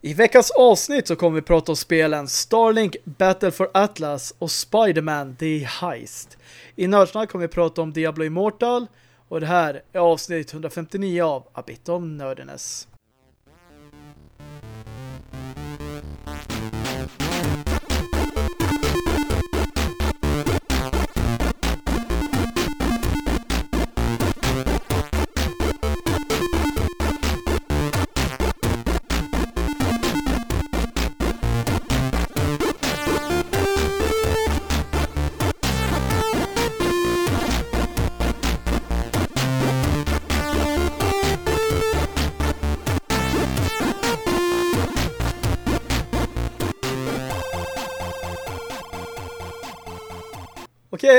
I veckans avsnitt så kommer vi prata om spelen Starlink Battle for Atlas och Spider-Man The Heist. I Nördsnack kommer vi prata om Diablo Immortal och det här är avsnitt 159 av A Bit of Nerdiness.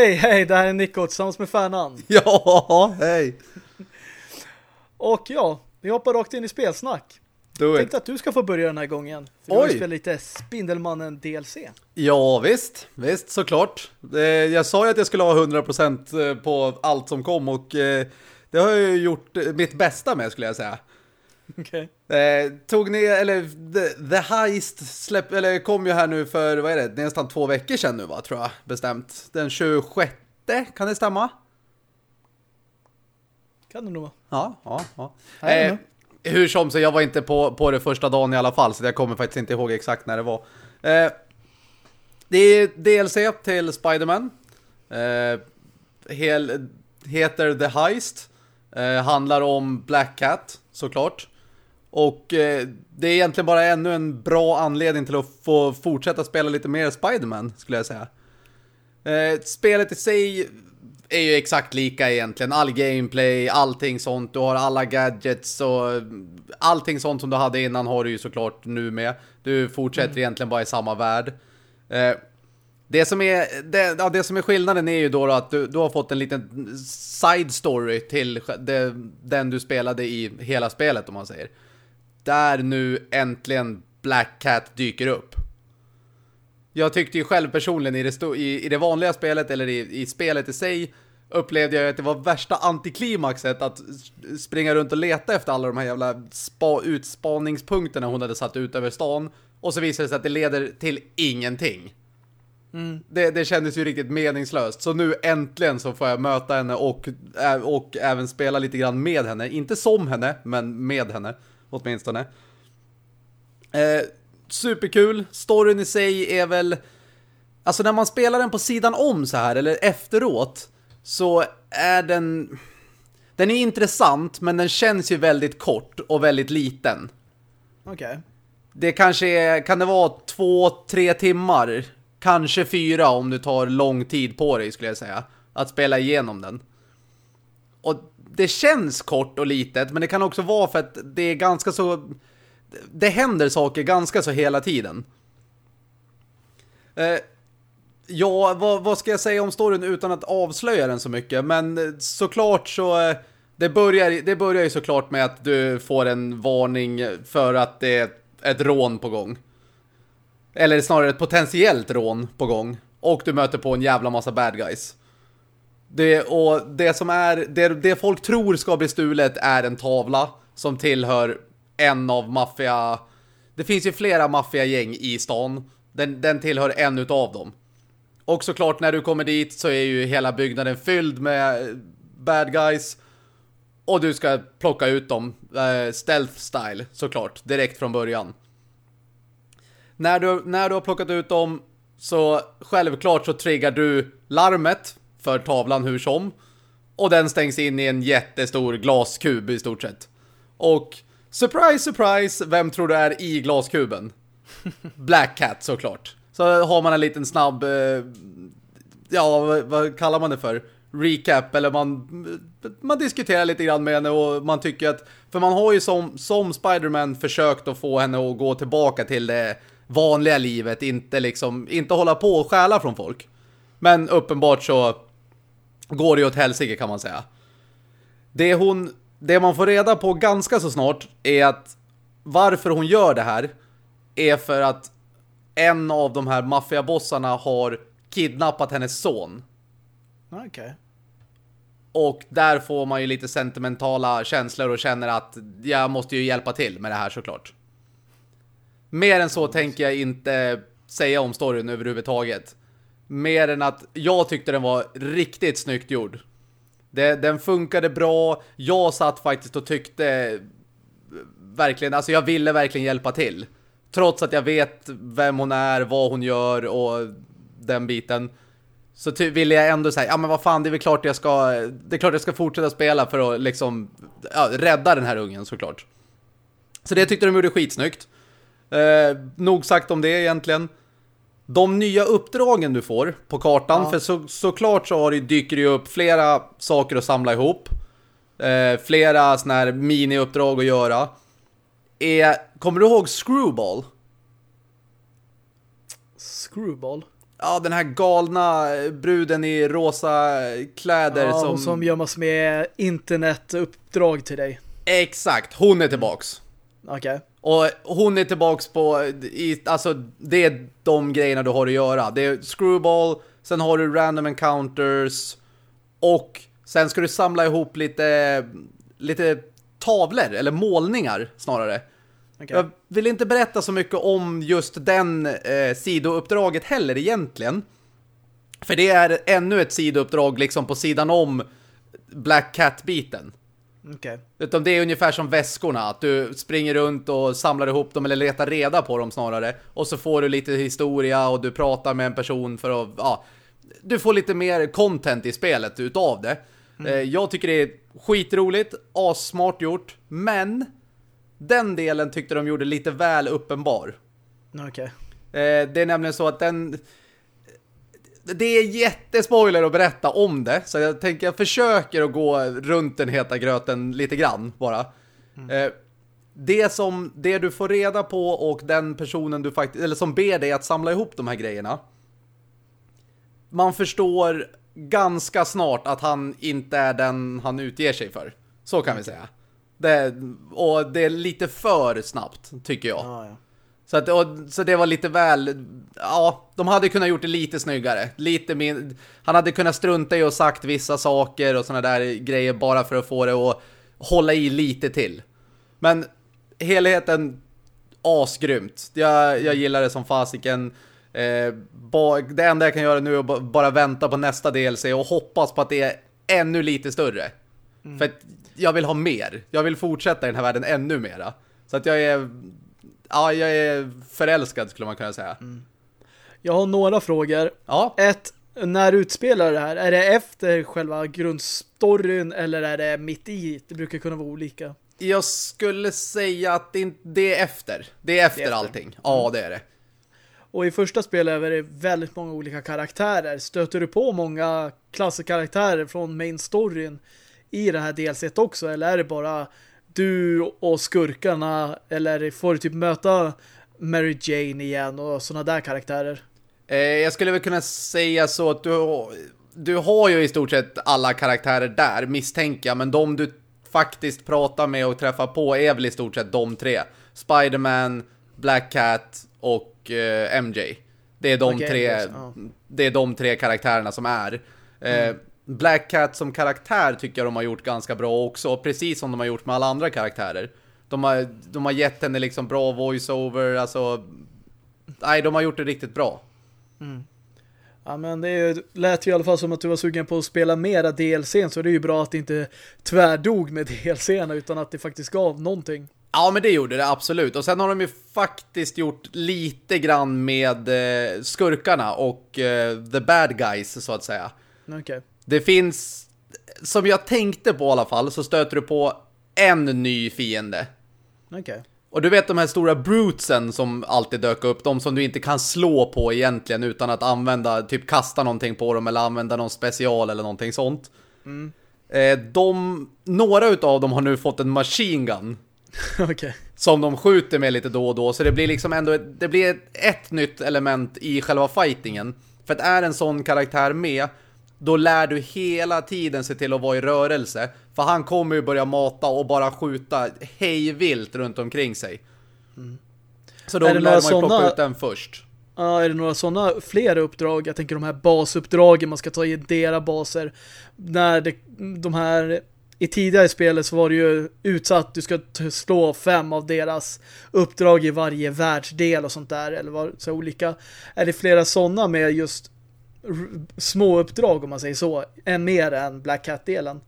Okej, hej, det här är Nico tillsammans med Färnan. Ja, hej. Och ja, vi hoppar rakt in i spelsnack. Jag tänkte att du ska få börja den här gången. För du Oj. spelat lite Spindelmannen DLC. Ja, visst. Visst, såklart. Eh, Jag sa ju att jag skulle ha 100% på allt som kom och eh, det har jag ju gjort eh, mitt bästa med skulle jag säga. Okej. Eh, tog ner, eller The, the Heist släpp, eller kom ju här nu för, vad är det, det är nästan två veckor sedan nu va, tror jag, bestämt. Den 26, kan det stämma? Kan du nog vara. Ja, ja, ja. Eh, hur som så, jag var inte på, på det första dagen i alla fall, så jag kommer faktiskt inte ihåg exakt när det var. Eh, det är DLC till Spider-Man. Eh, hel, heter The Heist. Eh, handlar om Black Cat, såklart. Och eh, det är egentligen bara ännu en bra anledning till att få fortsätta spela lite mer Spider-Man, skulle jag säga. Eh, spelet i sig är ju exakt lika egentligen. All gameplay, allting sånt. Du har alla gadgets och allting sånt som du hade innan har du ju såklart nu med. Du fortsätter egentligen bara i samma värld. Eh, det som, är, det, ja, det som är skillnaden är ju då, då att du, du har fått en liten side story till det, den du spelade i hela spelet om man säger. Där nu äntligen Black Cat dyker upp. Jag tyckte ju själv personligen i det, i, i det vanliga spelet eller i, i spelet i sig upplevde jag att det var värsta antiklimaxet att springa runt och leta efter alla de här jävla spa, utspaningspunkterna hon hade satt ut över stan och så visade det sig att det leder till ingenting. Det, det kändes ju riktigt meningslöst. Så nu äntligen så får jag möta henne och, och även spela lite grann med henne. Inte som henne, men med henne åtminstone. Eh, superkul. Storyn i sig är väl... Alltså när man spelar den på sidan om så här, eller efteråt, så är den... Den är intressant, men den känns ju väldigt kort och väldigt liten. Okej. Det kanske är, kan det vara två, tre timmar? Kanske fyra om du tar lång tid på dig skulle jag säga. Att spela igenom den. Och det känns kort och litet, men det kan också vara för att det är ganska så... Det händer saker ganska så hela tiden. Eh, ja, vad, vad ska jag säga om storyn utan att avslöja den så mycket? Men såklart så... eh, Det börjar, det börjar ju såklart med att du får en varning för att det är ett rån på gång. Eller snarare ett potentiellt rån på gång. Och du möter på en jävla massa bad guys. Det, och det som är, det, det folk tror ska bli stulet är en tavla som tillhör en av maffia... Det finns ju flera maffiagäng i stan. Den, den tillhör en utav dem. Och såklart när du kommer dit så är ju hela byggnaden fylld med bad guys. Och du ska plocka ut dem eh, stealth style såklart, direkt från början. När du, när du har plockat ut dem så självklart så triggar du larmet för tavlan hur som. Och den stängs in i en jättestor glaskub i stort sett. Och surprise, surprise, vem tror du är i glaskuben? Black Cat såklart. Så har man en liten snabb, eh, ja vad, vad kallar man det för? Recap eller man, man diskuterar lite grann med henne och man tycker att, för man har ju som, som Spider-Man försökt att få henne att gå tillbaka till det vanliga livet, inte liksom, inte hålla på och stjäla från folk. Men uppenbart så går det ju åt helsike kan man säga. Det hon, det man får reda på ganska så snart är att varför hon gör det här är för att en av de här maffiabossarna har kidnappat hennes son. Okej. Och där får man ju lite sentimentala känslor och känner att jag måste ju hjälpa till med det här såklart. Mer än så tänker jag inte säga om storyn överhuvudtaget. Mer än att jag tyckte den var riktigt snyggt gjord. Det, den funkade bra. Jag satt faktiskt och tyckte verkligen, alltså jag ville verkligen hjälpa till. Trots att jag vet vem hon är, vad hon gör och den biten. Så ville jag ändå säga, ja men vad fan, det är väl klart jag ska, det är klart jag ska fortsätta spela för att liksom ja, rädda den här ungen såklart. Så det tyckte de gjorde skitsnyggt. Eh, nog sagt om det egentligen. De nya uppdragen du får på kartan, ja. för så, såklart så har det, dyker det upp flera saker att samla ihop. Eh, flera sådana här mini-uppdrag att göra. Är, kommer du ihåg Screwball? Screwball? Ja, den här galna bruden i rosa kläder ja, som... som gör massor med internetuppdrag till dig. Exakt, hon är tillbaks. Okej. Okay. Och hon är tillbaks på, i, alltså det är de grejerna du har att göra. Det är screwball, sen har du random encounters och sen ska du samla ihop lite, lite tavlor eller målningar snarare. Okay. Jag vill inte berätta så mycket om just den eh, sidouppdraget heller egentligen. För det är ännu ett sidouppdrag liksom på sidan om Black Cat-biten. Okay. Utan det är ungefär som väskorna. Att du springer runt och samlar ihop dem eller letar reda på dem snarare. Och så får du lite historia och du pratar med en person för att... Ja, du får lite mer content i spelet utav det. Mm. Eh, jag tycker det är skitroligt, assmart gjort. Men den delen tyckte de gjorde lite väl uppenbar. Okej. Okay. Eh, det är nämligen så att den det är jättespoiler att berätta om det. Så jag tänker jag försöker att gå runt den heta gröten lite grann bara. Mm. Eh, det som det du får reda på och den personen du faktiskt eller som ber dig att samla ihop de här grejerna. Man förstår ganska snart att han inte är den han utger sig för. Så kan vi säga. Det, och det är lite för snabbt tycker jag. Ah, ja. Så, att, och, så det var lite väl... Ja, de hade kunnat gjort det lite snyggare. Lite min, han hade kunnat strunta i och sagt vissa saker och såna där grejer bara för att få det att hålla i lite till. Men helheten asgrymt. Jag, jag gillar det som fasiken. Eh, ba, det enda jag kan göra nu är att bara vänta på nästa DLC och hoppas på att det är ännu lite större. Mm. För jag vill ha mer. Jag vill fortsätta i den här världen ännu mera. Så att jag är ja, jag är förälskad skulle man kunna säga. Mm. Jag har några frågor. Ja. Ett, när utspelar det här? Är det efter själva grundstoryn eller är det mitt i? Det brukar kunna vara olika. Jag skulle säga att det är efter. Det är efter, det är efter. allting. Ja, mm. det är det. Och i första spelet är det väldigt många olika karaktärer. Stöter du på många klasskaraktärer från main storyn i det här delset också? Eller är det bara du och skurkarna eller får du typ möta Mary Jane igen och sådana där karaktärer? Eh, jag skulle väl kunna säga så att du, du har ju i stort sett alla karaktärer där, misstänker jag, men de du faktiskt pratar med och träffar på är väl i stort sett de tre. Spiderman, Black Cat och eh, MJ. Det är de okay, tre det är de tre karaktärerna som är. Eh, mm. Black Cat som karaktär tycker jag de har gjort ganska bra också. Precis som de har gjort med alla andra karaktärer. De har, de har gett henne liksom bra voiceover. Alltså, nej, de har gjort det riktigt bra. Mm. Ja, men det lät ju i alla fall som att du var sugen på att spela mera DLCn. Så det är ju bra att det inte tvärdog med DLCn utan att det faktiskt gav någonting. Ja, men det gjorde det absolut. Och sen har de ju faktiskt gjort lite grann med eh, skurkarna och eh, the bad guys, så att säga. Okej. Okay. Det finns, som jag tänkte på i alla fall, så stöter du på en ny fiende. Okej. Okay. Och du vet de här stora brutesen som alltid dök upp, de som du inte kan slå på egentligen utan att använda, typ kasta någonting på dem eller använda någon special eller någonting sånt. Mm. Eh, de, några utav dem har nu fått en machine gun. okay. Som de skjuter med lite då och då. Så det blir liksom ändå ett, det blir ett, ett nytt element i själva fightingen. För att är en sån karaktär med då lär du hela tiden se till att vara i rörelse. För han kommer ju börja mata och bara skjuta hejvilt runt omkring sig. Mm. Så då lär man ju såna... plocka ut den först. Ja, är det några sådana fler uppdrag? Jag tänker de här basuppdragen man ska ta i deras baser. När det, de här i tidigare spel så var det ju utsatt du ska slå fem av deras uppdrag i varje världsdel och sånt där eller var så olika. Är det flera sådana med just små uppdrag om man säger så, än mer än Black Cat-delen?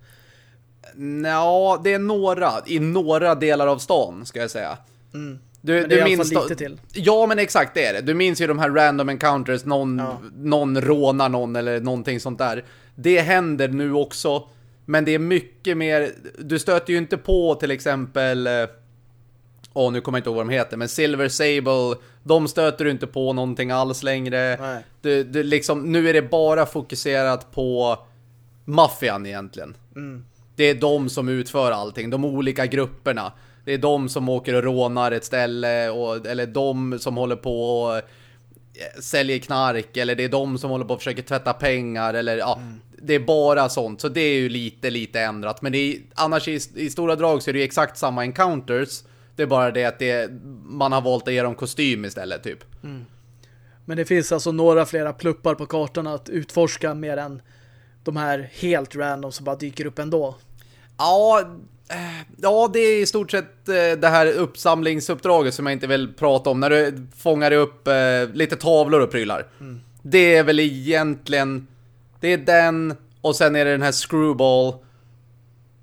Ja, det är några i några delar av stan ska jag säga. Mm. Du, men det är du minns lite till. Ja, men exakt det är det. Du minns ju de här random encounters, någon, ja. någon rånar någon eller någonting sånt där. Det händer nu också, men det är mycket mer... Du stöter ju inte på till exempel... Oh, nu kommer jag inte ihåg vad de heter, men Silver Sable, de stöter du inte på någonting alls längre. Du, du, liksom, nu är det bara fokuserat på maffian egentligen. Mm. Det är de som utför allting, de olika grupperna. Det är de som åker och rånar ett ställe och, eller de som håller på och eh, säljer knark eller det är de som håller på och försöker tvätta pengar eller ja, mm. det är bara sånt. Så det är ju lite, lite ändrat. Men är, annars i, i stora drag så är det ju exakt samma encounters. Det är bara det att det, man har valt att ge dem kostym istället typ. Mm. Men det finns alltså några flera pluppar på kartan att utforska mer än de här helt random som bara dyker upp ändå. Ja, Eh, ja, det är i stort sett eh, det här uppsamlingsuppdraget som jag inte vill prata om. När du fångar upp eh, lite tavlor och prylar. Mm. Det är väl egentligen... Det är den och sen är det den här screwball.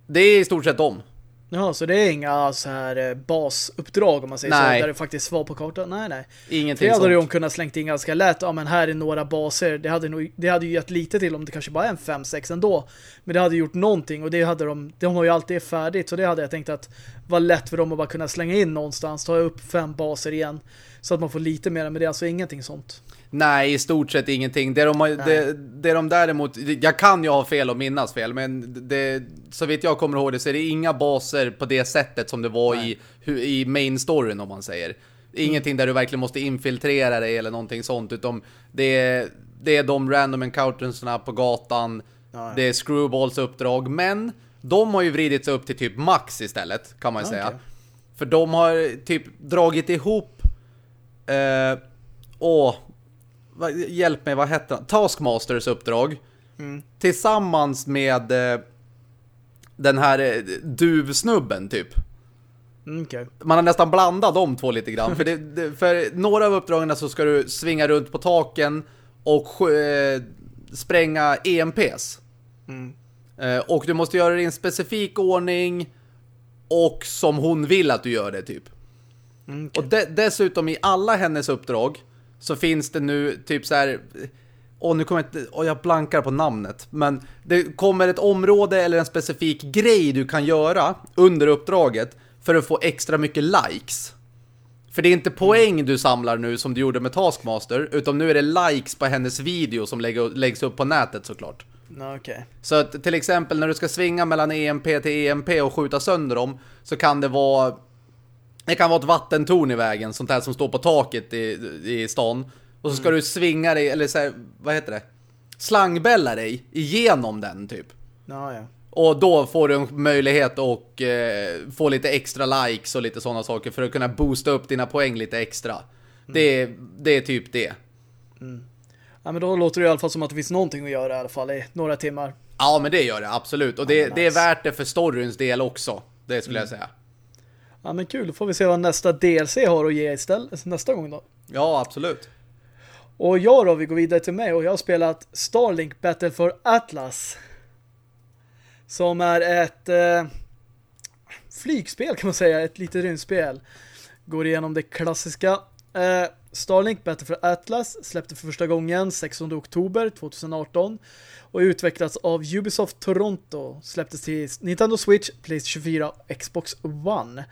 Det är i stort sett dem. Ja, så det är inga så här basuppdrag om man säger nej. så, där det faktiskt var på kartan. Nej, nej. Ingenting Det hade de kunnat slängt in ganska lätt. Ja, men här är några baser. Det hade, nog, det hade ju gett lite till om det kanske bara är en 5-6 ändå. Men det hade gjort någonting och det hade de, de har ju alltid färdigt. Så det hade jag tänkt att var lätt för dem att bara kunna slänga in någonstans. Ta upp fem baser igen. Så att man får lite mer, men det är alltså ingenting sånt. Nej, i stort sett ingenting. Det de, det, det de däremot, jag kan ju ha fel och minnas fel, men det, så vitt jag kommer ihåg det så är det inga baser på det sättet som det var i, i main storyn om man säger. Ingenting där du verkligen måste infiltrera dig eller någonting sånt, utan det är, det är de random encountersna på gatan, ja. det är Screwballs uppdrag, men de har ju vridit sig upp till typ max istället, kan man ju säga. Okay. För de har typ dragit ihop eh, åh, hjälp mig, vad heter han? Taskmasters uppdrag. Mm. Tillsammans med eh, den här eh, duvsnubben typ. Mm, okay. Man har nästan blandat de två lite grann. för, det, det, för några av uppdragen så ska du svinga runt på taken och eh, spränga EMPs. Mm. Eh, och du måste göra det i en specifik ordning och som hon vill att du gör det typ. Mm, okay. Och de dessutom i alla hennes uppdrag så finns det nu typ så här och nu kommer jag inte, och jag blankar på namnet, men det kommer ett område eller en specifik grej du kan göra under uppdraget för att få extra mycket likes. För det är inte poäng du samlar nu som du gjorde med Taskmaster, utan nu är det likes på hennes video som läggs upp på nätet såklart. Okay. Så att till exempel när du ska svinga mellan EMP till EMP och skjuta sönder dem så kan det vara det kan vara ett vattentorn i vägen, sånt här som står på taket i, i stan. Och så ska mm. du svinga dig, eller så här, vad heter det? Slangbälla dig igenom den typ. Ja, ja. Och då får du en möjlighet att eh, få lite extra likes och lite sådana saker för att kunna boosta upp dina poäng lite extra. Mm. Det, det är typ det. Mm. Ja, men då låter det i alla fall som att det finns någonting att göra i alla fall i några timmar. Ja, men det gör det, absolut. Och det, ja, nice. det är värt det för storyns del också. Det skulle mm. jag säga. Ja men kul, då får vi se vad nästa DLC har att ge istället nästa gång då. Ja, absolut. Och jag då, vi går vidare till mig och jag har spelat Starlink Battle for Atlas. Som är ett eh, flygspel kan man säga, ett litet rymdspel. Går igenom det klassiska. Eh, Starlink Battle for Atlas släppte för första gången 16 oktober 2018 och utvecklats av Ubisoft Toronto. Släpptes till Nintendo Switch, PlayStation 4 och Xbox One.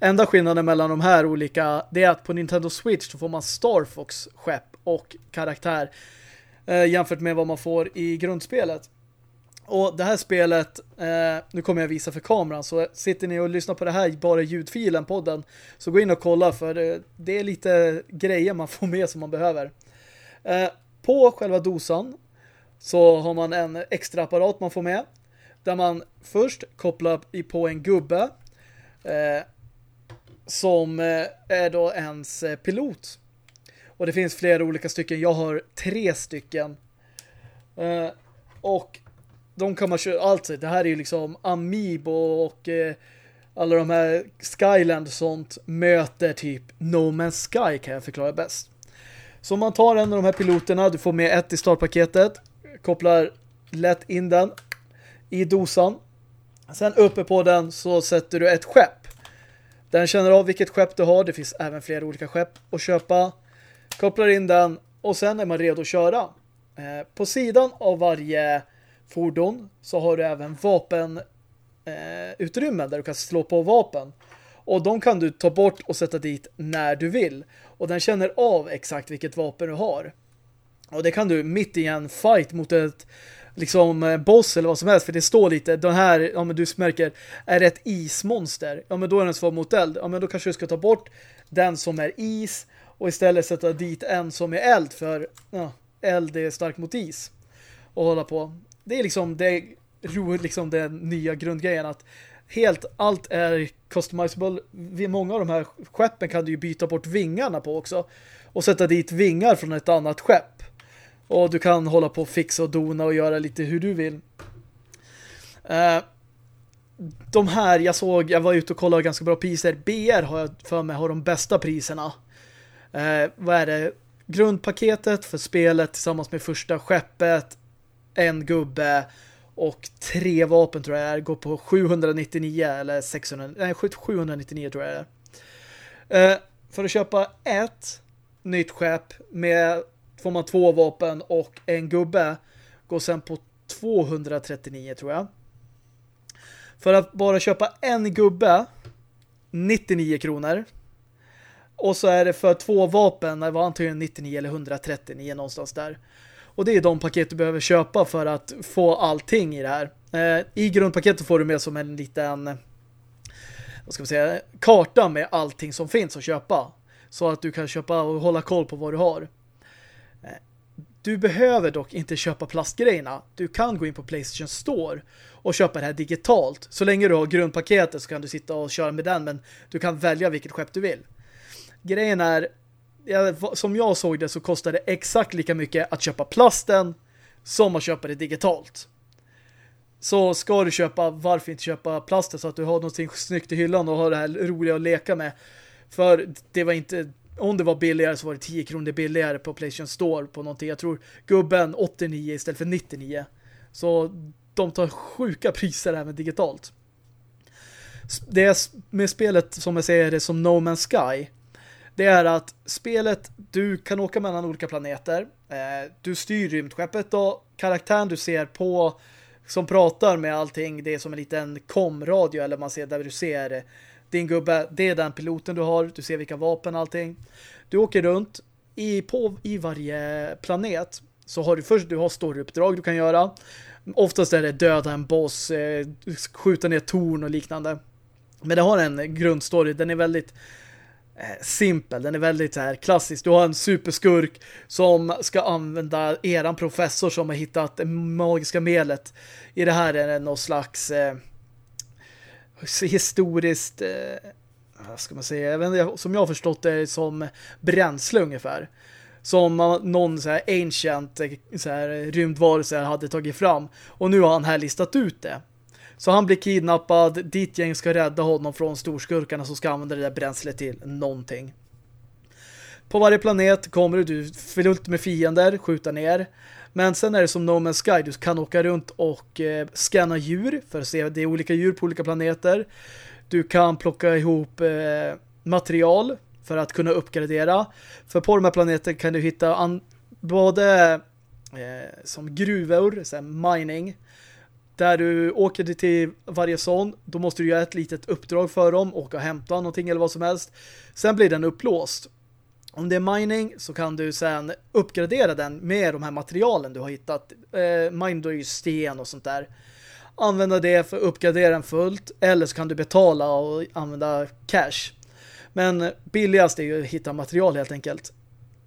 Enda skillnaden mellan de här olika det är att på Nintendo Switch så får man Star Fox skepp och karaktär eh, jämfört med vad man får i grundspelet. Och det här spelet, eh, nu kommer jag visa för kameran, så sitter ni och lyssnar på det här, bara ljudfilen, podden, så gå in och kolla för det, det är lite grejer man får med som man behöver. Eh, på själva dosan så har man en extra apparat man får med, där man först kopplar på en gubbe eh, som eh, är då ens eh, pilot. Och det finns flera olika stycken. Jag har tre stycken. Eh, och de kan man köra allt. Det här är ju liksom Amiibo och eh, alla de här Skyland och sånt möter typ No Man's Sky kan jag förklara bäst. Så man tar en av de här piloterna, du får med ett i startpaketet, kopplar lätt in den i dosan. Sen uppe på den så sätter du ett skepp. Den känner av vilket skepp du har. Det finns även flera olika skepp att köpa. Kopplar in den och sen är man redo att köra. Eh, på sidan av varje fordon så har du även vapen eh, utrymmen där du kan slå på vapen. Och de kan du ta bort och sätta dit när du vill. Och den känner av exakt vilket vapen du har. Och det kan du mitt i en fight mot ett liksom eh, boss eller vad som helst. För det står lite, den här, ja men du märker, är det ett ismonster. Ja men då är den svår mot eld. Ja men då kanske du ska ta bort den som är is och istället sätta dit en som är eld. För ja, eld är starkt mot is. Och hålla på. Det är liksom det, liksom den nya grundgrejen att helt allt är customizable. Vid många av de här skeppen kan du ju byta bort vingarna på också. Och sätta dit vingar från ett annat skepp. Och du kan hålla på och fixa och dona och göra lite hur du vill. Uh, de här, jag såg, jag var ute och kollade ganska bra priser. BR har jag för mig har de bästa priserna. Uh, vad är det? Grundpaketet för spelet tillsammans med första skeppet, en gubbe och tre vapen tror jag är, går på 799 eller 600, nej 799 tror jag är. Uh, för att köpa ett nytt skepp med får man två vapen och en gubbe går sen på 239 tror jag. För att bara köpa en gubbe 99 kronor. Och så är det för två vapen, det var antagligen 99 eller 139 någonstans där. Och det är de paket du behöver köpa för att få allting i det här. Eh, I grundpaketet får du med som en liten vad ska man säga, karta med allting som finns att köpa. Så att du kan köpa och hålla koll på vad du har. Eh, du behöver dock inte köpa plastgrejerna. Du kan gå in på Playstation Store och köpa det här digitalt. Så länge du har grundpaketet så kan du sitta och köra med den men du kan välja vilket skepp du vill. Grejen är som jag såg det så kostar det exakt lika mycket att köpa plasten som att köpa det digitalt. Så ska du köpa, varför inte köpa plasten så att du har någonting snyggt i hyllan och har det här roliga att leka med. För det var inte om det var billigare så var det 10 kronor billigare på Playstation Store på någonting. Jag tror gubben 89 istället för 99. Så de tar sjuka priser även digitalt. Det är med spelet som jag säger det som No Man's Sky. Det är att spelet, du kan åka mellan olika planeter. Eh, du styr rymdskeppet och karaktären du ser på som pratar med allting, det är som en liten komradio eller man ser där du ser din gubbe, det är den piloten du har. Du ser vilka vapen och allting. Du åker runt i, på, i varje planet så har du först du har storyuppdrag du kan göra. Oftast är det döda en boss, eh, skjuta ner torn och liknande. Men det har en grundstory. Den är väldigt Eh, simpel. Den är väldigt så här klassisk. Du har en superskurk som ska använda eran professor som har hittat det magiska medlet. I det här är det någon slags eh, historiskt eh, vad ska man säga, jag inte, som jag har förstått det som bränsle ungefär. Som någon så här ancient eh, så här, rymdvarelse hade tagit fram. Och nu har han här listat ut det. Så han blir kidnappad, ditt gäng ska rädda honom från storskurkarna som ska använda det där bränslet till någonting. På varje planet kommer du, du fullt med fiender, skjuta ner. Men sen är det som No Man's Sky. Du kan åka runt och eh, scanna djur för att se det är olika djur på olika planeter. Du kan plocka ihop eh, material för att kunna uppgradera. För på de här planeterna kan du hitta både eh, som gruvor, mining, där du åker till varje sån, då måste du göra ett litet uppdrag för dem, åka och hämta någonting eller vad som helst. Sen blir den upplåst. Om det är mining så kan du sen uppgradera den med de här materialen du har hittat. Eh, mining då är ju sten och sånt där. Använda det för att uppgradera den fullt. Eller så kan du betala och använda cash. Men billigast är ju att hitta material helt enkelt.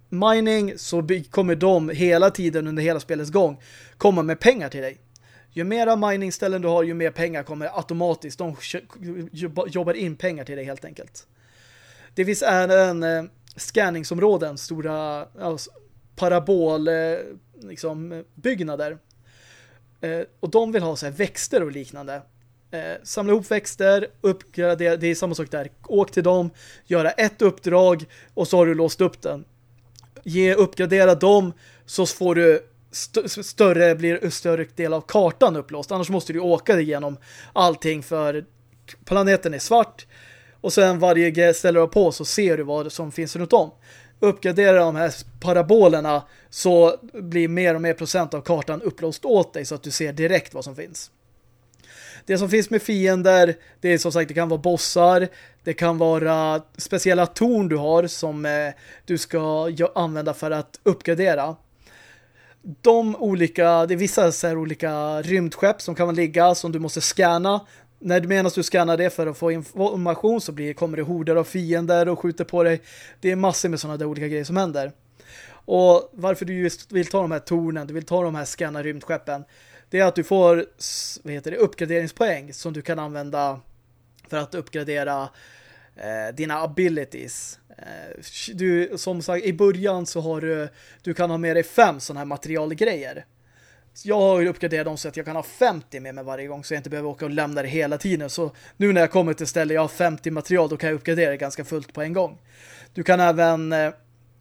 Mining så kommer de hela tiden under hela spelets gång komma med pengar till dig. Ju mera miningställen du har, ju mer pengar kommer automatiskt. De jobbar in pengar till dig helt enkelt. Det finns även eh, scanningsområden, stora alltså, parabol eh, liksom, byggnader. Eh, och de vill ha så här växter och liknande. Eh, samla ihop växter, uppgradera, det är samma sak där. Åk till dem, göra ett uppdrag och så har du låst upp den. Ge, uppgradera dem så får du st större, blir större del av kartan upplåst. Annars måste du åka igenom allting för planeten är svart och sen varje ställe du på så ser du vad som finns runt om. Uppgradera de här parabolerna så blir mer och mer procent av kartan upplåst åt dig så att du ser direkt vad som finns. Det som finns med fiender, det är som sagt, det kan vara bossar, det kan vara speciella torn du har som eh, du ska använda för att uppgradera. De olika, det är vissa så här olika rymdskepp som kan ligga som du måste scanna. När du menar att du scannar det för att få information så blir, kommer det horder av fiender och skjuter på dig. Det är massor med sådana där olika grejer som händer. Och varför du just vill ta de här tornen, du vill ta de här scanna rymdskeppen det är att du får vad heter det, uppgraderingspoäng som du kan använda för att uppgradera eh, dina abilities. Eh, du, som sagt, i början så har du du kan ha med dig fem sådana här materialgrejer. Jag har ju uppgraderat dem så att jag kan ha 50 med mig varje gång så jag inte behöver åka och lämna det hela tiden. Så nu när jag kommer till ställe jag har 50 material då kan jag uppgradera det ganska fullt på en gång. Du kan även eh,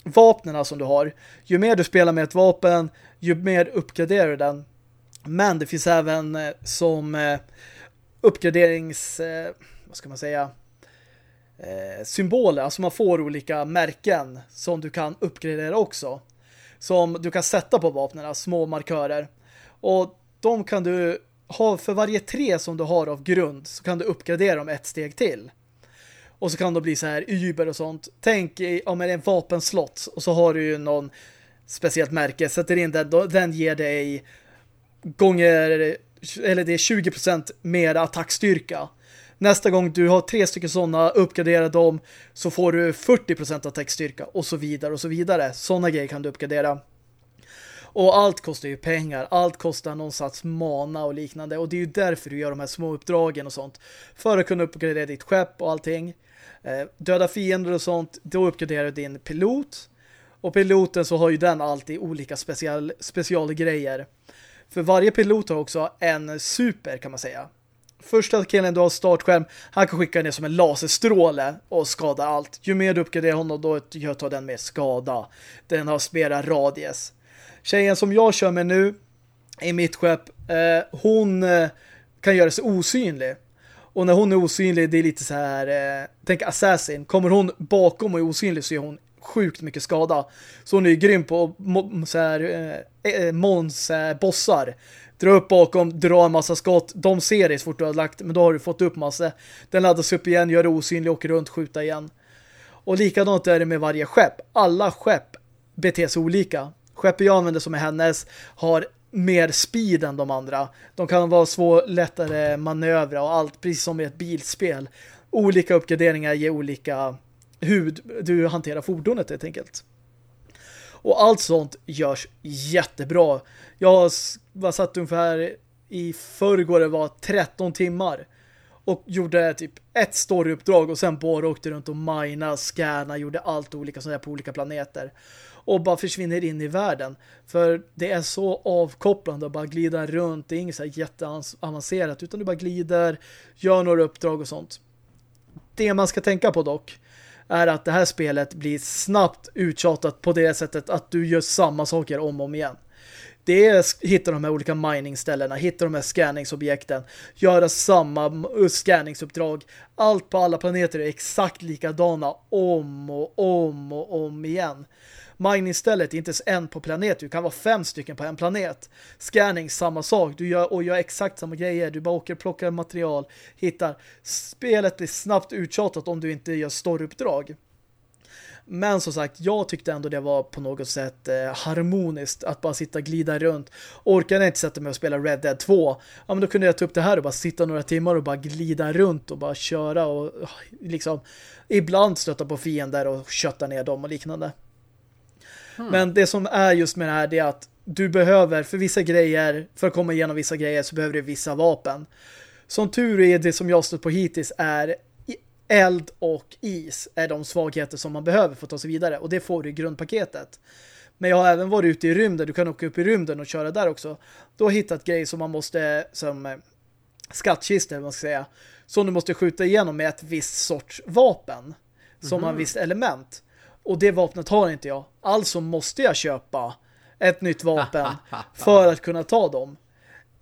vapnena som du har. Ju mer du spelar med ett vapen, ju mer uppgraderar du den. Men det finns även eh, som eh, uppgraderings eh, vad ska man säga Eh, symboler, alltså man får olika märken som du kan uppgradera också. Som du kan sätta på vapnen, alltså små markörer. Och de kan du ha för varje tre som du har av grund så kan du uppgradera dem ett steg till. Och så kan de bli så här Uber och sånt. Tänk om det är en vapenslott och så har du ju någon speciellt märke, sätter in den, den ger dig gånger eller det är 20% mer attackstyrka. Nästa gång du har tre stycken sådana, uppgradera dem så får du 40% attackstyrka och så vidare och så vidare. Sådana grejer kan du uppgradera. Och allt kostar ju pengar. Allt kostar någonstans mana och liknande. Och det är ju därför du gör de här små uppdragen och sånt. För att kunna uppgradera ditt skepp och allting. Eh, döda fiender och sånt. Då uppgraderar du din pilot. Och piloten så har ju den alltid olika special, specialgrejer. För varje pilot har också en super kan man säga. Första killen du har startskärm, han kan skicka ner som en laserstråle och skada allt. Ju mer du uppgraderar honom då tar den mer skada. Den har mera radius. Tjejen som jag kör med nu i mitt skepp, eh, hon eh, kan göra sig osynlig. Och när hon är osynlig, det är lite så här, eh, tänk Assassin. Kommer hon bakom och är osynlig så är hon sjukt mycket skada. Så hon är ju grym på så här, eh, eh Måns eh, bossar. Dra upp bakom, dra en massa skott. De ser dig så fort du har lagt, men då har du fått upp massa. Den laddas upp igen, gör det osynlig, åker runt, skjuta igen. Och likadant är det med varje skepp. Alla skepp beter sig olika. Skeppet jag använder som är hennes har mer speed än de andra. De kan vara svår, lättare manövra och allt, precis som i ett bilspel. Olika uppgraderingar ger olika hur du hanterar fordonet helt enkelt. Och allt sånt görs jättebra. Jag var satt ungefär i förrgår det var 13 timmar och gjorde typ ett storyuppdrag och sen bara åkte runt och mina, scanna, gjorde allt olika sådär på olika planeter och bara försvinner in i världen. För det är så avkopplande att bara glida runt. Det är inget så här jätteavancerat utan du bara glider, gör några uppdrag och sånt. Det man ska tänka på dock är att det här spelet blir snabbt uttjatat på det sättet att du gör samma saker om och om igen. Det är hitta de här olika mining-ställena, hitta de här scanningsobjekten, göra samma scanningsuppdrag. Allt på alla planeter är exakt likadana om och om och om igen. Mining-stället är inte ens en på planet, du kan vara fem stycken på en planet. Scanning, samma sak. Du gör och gör exakt samma grejer. Du bara åker, plockar material, hittar. Spelet blir snabbt uttjatat om du inte gör storyuppdrag. Men som sagt, jag tyckte ändå det var på något sätt eh, harmoniskt att bara sitta och glida runt. Orkade jag inte sätta mig och spela Red Dead 2, ja men då kunde jag ta upp det här och bara sitta några timmar och bara glida runt och bara köra och ah, liksom ibland stöta på fiender och kötta ner dem och liknande. Hmm. Men det som är just med det här det är att du behöver för vissa grejer, för att komma igenom vissa grejer så behöver du vissa vapen. Som tur är det som jag stött på hittills är eld och is är de svagheter som man behöver för att ta sig vidare och det får du i grundpaketet. Men jag har även varit ute i rymden. Du kan åka upp i rymden och köra där också. Då har jag hittat grejer som man måste, som eh, skattkistor, man ska säga. Som du måste skjuta igenom med ett visst sorts vapen. Som mm -hmm. har visst element. Och det vapnet har inte jag. Alltså måste jag köpa ett nytt vapen för att kunna ta dem.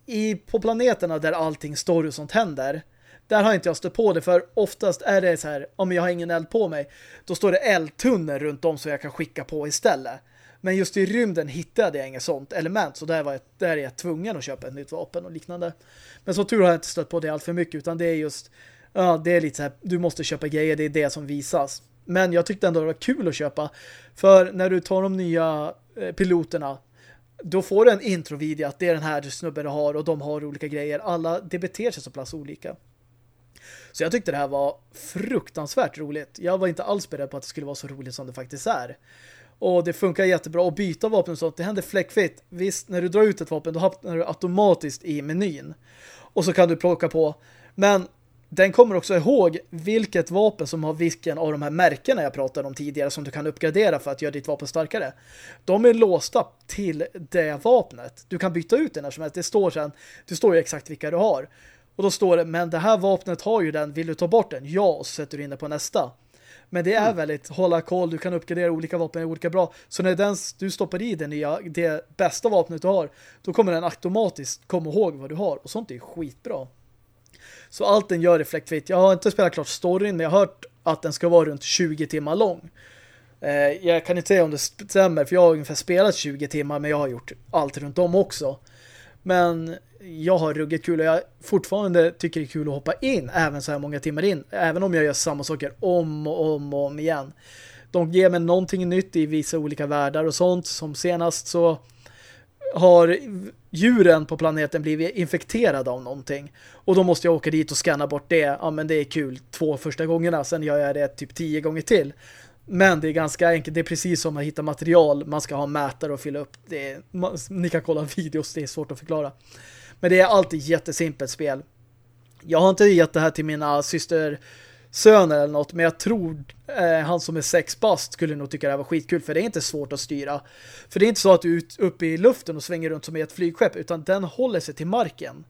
I, på planeterna där allting står och sånt händer där har inte jag stött på det för oftast är det så här om jag har ingen eld på mig då står det eldtunnor runt om så jag kan skicka på istället. Men just i rymden hittade jag inget sånt element så där, var jag, där är jag tvungen att köpa ett nytt vapen och liknande. Men så tur har jag inte stött på det allt för mycket utan det är just ja, det är lite så här, du måste köpa grejer, det är det som visas. Men jag tyckte ändå det var kul att köpa för när du tar de nya eh, piloterna då får du en introvideo att det är den här snubben du har och de har olika grejer. Alla, det beter sig så pass olika. Så jag tyckte det här var fruktansvärt roligt. Jag var inte alls beredd på att det skulle vara så roligt som det faktiskt är. Och det funkar jättebra att byta vapen och sånt. Det händer fläckfritt. Visst, när du drar ut ett vapen då hamnar du automatiskt i menyn. Och så kan du plocka på. Men den kommer också ihåg vilket vapen som har vilken av de här märkena jag pratade om tidigare som du kan uppgradera för att göra ditt vapen starkare. De är låsta till det vapnet. Du kan byta ut den när som helst. Det står sen, det står ju exakt vilka du har. Och då står det, men det här vapnet har ju den, vill du ta bort den? Ja, och så sätter du in det på nästa. Men det är mm. väldigt hålla koll, du kan uppgradera olika vapen är olika bra. Så när den, du stoppar i den nya, det bästa vapnet du har, då kommer den automatiskt komma ihåg vad du har. Och sånt är skitbra. Så allt den gör är fläckfritt. Jag har inte spelat klart storyn, men jag har hört att den ska vara runt 20 timmar lång. Eh, jag kan inte säga om det stämmer, för jag har ungefär spelat 20 timmar, men jag har gjort allt runt om också. Men jag har ruggigt kul och jag fortfarande tycker det är kul att hoppa in även så här många timmar in. Även om jag gör samma saker om och om och om igen. De ger mig någonting nytt i vissa olika världar och sånt. Som senast så har djuren på planeten blivit infekterade av någonting. Och då måste jag åka dit och scanna bort det. Ja men det är kul två första gångerna. Sen gör jag det typ tio gånger till. Men det är ganska enkelt. Det är precis som att hitta material. Man ska ha mätare och fylla upp. Det man, ni kan kolla videos, det är svårt att förklara. Men det är alltid jättesimpelt spel. Jag har inte gett det här till mina syster söner eller något, men jag tror eh, han som är sex bast skulle nog tycka det här var skitkul, för det är inte svårt att styra. För det är inte så att du är uppe i luften och svänger runt som i ett flygskepp, utan den håller sig till marken.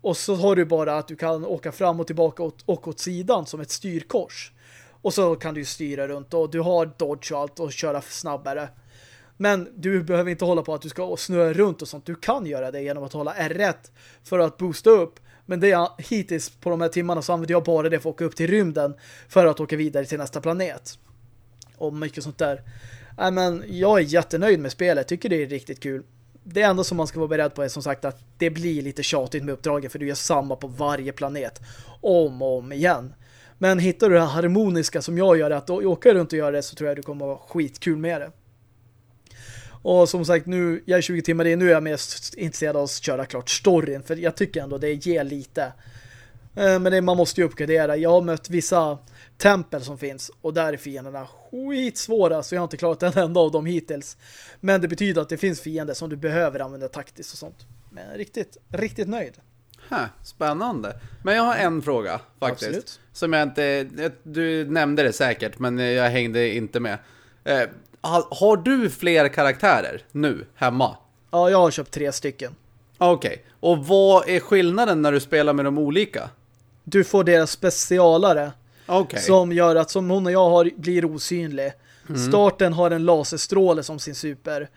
Och så har du bara att du kan åka fram och tillbaka och, och åt sidan som ett styrkors. Och så kan du styra runt och du har dodge och allt och köra snabbare. Men du behöver inte hålla på att du ska snöa runt och sånt. Du kan göra det genom att hålla R1 för att boosta upp. Men det är hittills på de här timmarna så använder jag bara det för att åka upp till rymden för att åka vidare till nästa planet. Och mycket sånt där. Nej, men jag är jättenöjd med spelet. Tycker det är riktigt kul. Det enda som man ska vara beredd på är som sagt att det blir lite tjatigt med uppdraget för du gör samma på varje planet. Om och om igen. Men hittar du det harmoniska som jag gör att åka runt och göra det så tror jag du kommer att vara skitkul med det. Och som sagt, nu jag är 20 timmar in, nu är jag mest intresserad av att köra klart storyn, för jag tycker ändå det ger lite. Eh, men det, man måste ju uppgradera. Jag har mött vissa tempel som finns och där är fienderna skitsvåra så jag har inte klarat en enda av dem hittills. Men det betyder att det finns fiender som du behöver använda taktiskt och sånt. Men riktigt, riktigt nöjd. Huh, spännande. Men jag har en fråga faktiskt. Absolut. Som jag inte, du nämnde det säkert men jag hängde inte med. Har du fler karaktärer nu hemma? Ja, jag har köpt tre stycken. Okej. Okay. Och vad är skillnaden när du spelar med de olika? Du får deras specialare. Okay. Som gör att som hon och jag har blir osynlig. Mm. Starten har en laserstråle som sin super.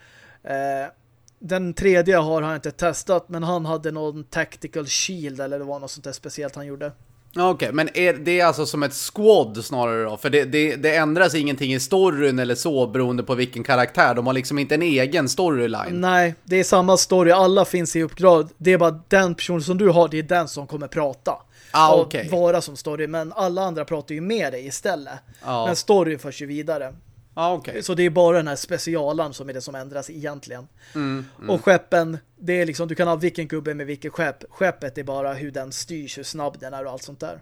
Eh, den tredje har han inte testat men han hade någon tactical shield eller det var något sånt där speciellt han gjorde. Okej, okay, men är det alltså som ett squad snarare då? För det, det, det ändras ingenting i storyn eller så beroende på vilken karaktär. De har liksom inte en egen storyline. Nej, det är samma story. Alla finns i uppdrag. Det är bara den personen som du har, det är den som kommer prata. Ah, okay. Och vara som story. Men alla andra pratar ju med dig istället. Ah. Men storyn förs ju vidare. Ah, okay. Så det är bara den här specialen som är det som ändras egentligen. Mm, mm. Och skeppen, det är liksom, du kan ha vilken gubbe med vilket skepp. Skeppet är bara hur den styrs, hur snabb den är och allt sånt där.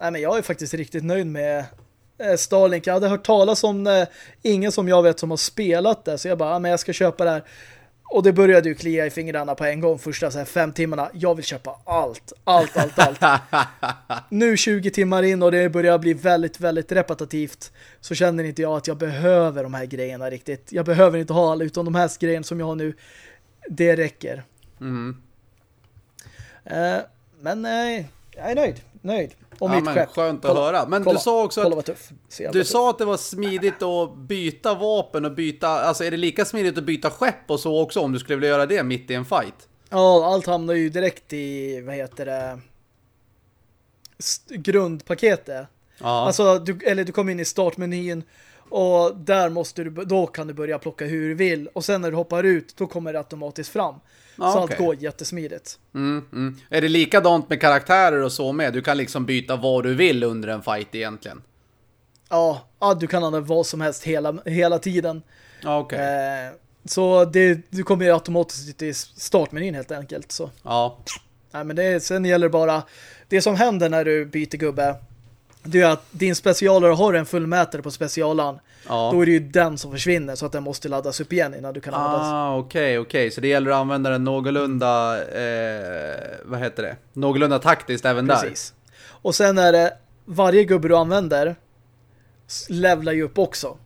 Nej, men jag är faktiskt riktigt nöjd med eh, Starlink. Jag hade hört talas om eh, ingen som jag vet som har spelat det. Så jag bara, men jag ska köpa det här. Och det började ju klia i fingrarna på en gång första så här, fem timmarna. Jag vill köpa allt, allt, allt, allt. nu 20 timmar in och det börjar bli väldigt, väldigt repetitivt så känner inte jag att jag behöver de här grejerna riktigt. Jag behöver inte ha alla utan de här grejerna som jag har nu, det räcker. Mm. Uh, men nej, jag är nöjd. Nöjd. Och ja, mitt men skepp. Skönt att kolla, höra. Men kolla, du sa också att du tuff. sa att det var smidigt att byta vapen och byta, alltså är det lika smidigt att byta skepp och så också om du skulle vilja göra det mitt i en fight? Ja, allt hamnar ju direkt i, vad heter det, grundpaketet. Ja. Alltså, du, eller du kommer in i startmenyn och där måste du, då kan du börja plocka hur du vill. Och sen när du hoppar ut, då kommer det automatiskt fram. Ah, så okay. allt går jättesmidigt. Mm, mm. Är det likadant med karaktärer och så med? Du kan liksom byta vad du vill under en fight egentligen. Ja, ja du kan använda vad som helst hela, hela tiden. Ah, okay. eh, så det, du kommer ju automatiskt i startmenyn helt enkelt. Så. Ja. Nej, men det, sen gäller det bara det som händer när du byter gubbe det är att din specialare har en fullmätare på specialan. Ja. Då är det ju den som försvinner så att den måste laddas upp igen innan du kan användas. Ah, okej, okay, okej. Okay. Så det gäller att använda den någorlunda eh, vad heter det? Någorlunda taktiskt även Precis. där. Precis. Och sen är det varje gubbe du använder levlar ju upp också.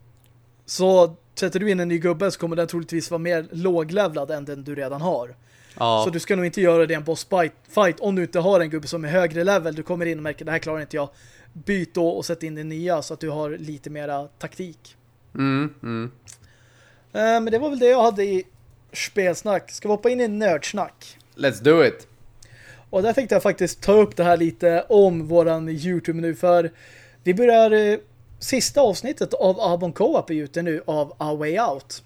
Så sätter du in en ny gubbe så kommer den troligtvis vara mer låglevlad än den du redan har. Ja. Så du ska nog inte göra det i en boss fight om du inte har en gubbe som är högre level. Du kommer in och märker det här klarar inte jag byt då och sätt in det nya så att du har lite mera taktik. Mm, mm. Uh, men det var väl det jag hade i spelsnack. Ska vi hoppa in i nördsnack? Let's do it! Och där tänkte jag faktiskt ta upp det här lite om våran Youtube nu för vi börjar eh, sista avsnittet av Abon Co-op är ute nu av A Way Out.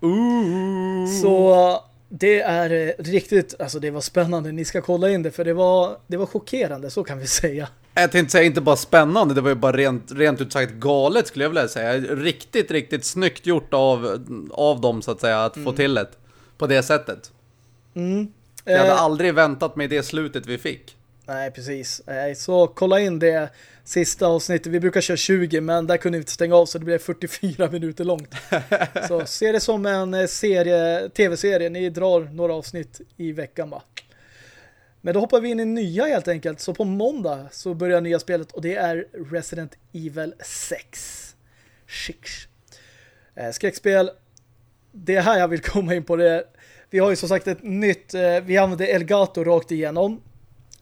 Ooh. Så det är eh, riktigt, alltså det var spännande. Ni ska kolla in det för det var, det var chockerande, så kan vi säga. Jag tänkte säga inte bara spännande, det var ju bara rent, rent ut sagt galet skulle jag vilja säga. Riktigt, riktigt snyggt gjort av, av dem så att säga, att mm. få till det på det sättet. Mm. Jag hade eh, aldrig väntat mig det slutet vi fick. Nej, precis. Så kolla in det sista avsnittet. Vi brukar köra 20 men där kunde vi inte stänga av så det blev 44 minuter långt. så se det som en eh, serie, tv-serie. Ni drar några avsnitt i veckan va. Men då hoppar vi in i nya helt enkelt. Så på måndag så börjar nya spelet och det är Resident Evil 6. Six. Eh, skräckspel. Det är här jag vill komma in på det. Vi har ju som sagt ett nytt, eh, vi använder Elgato rakt igenom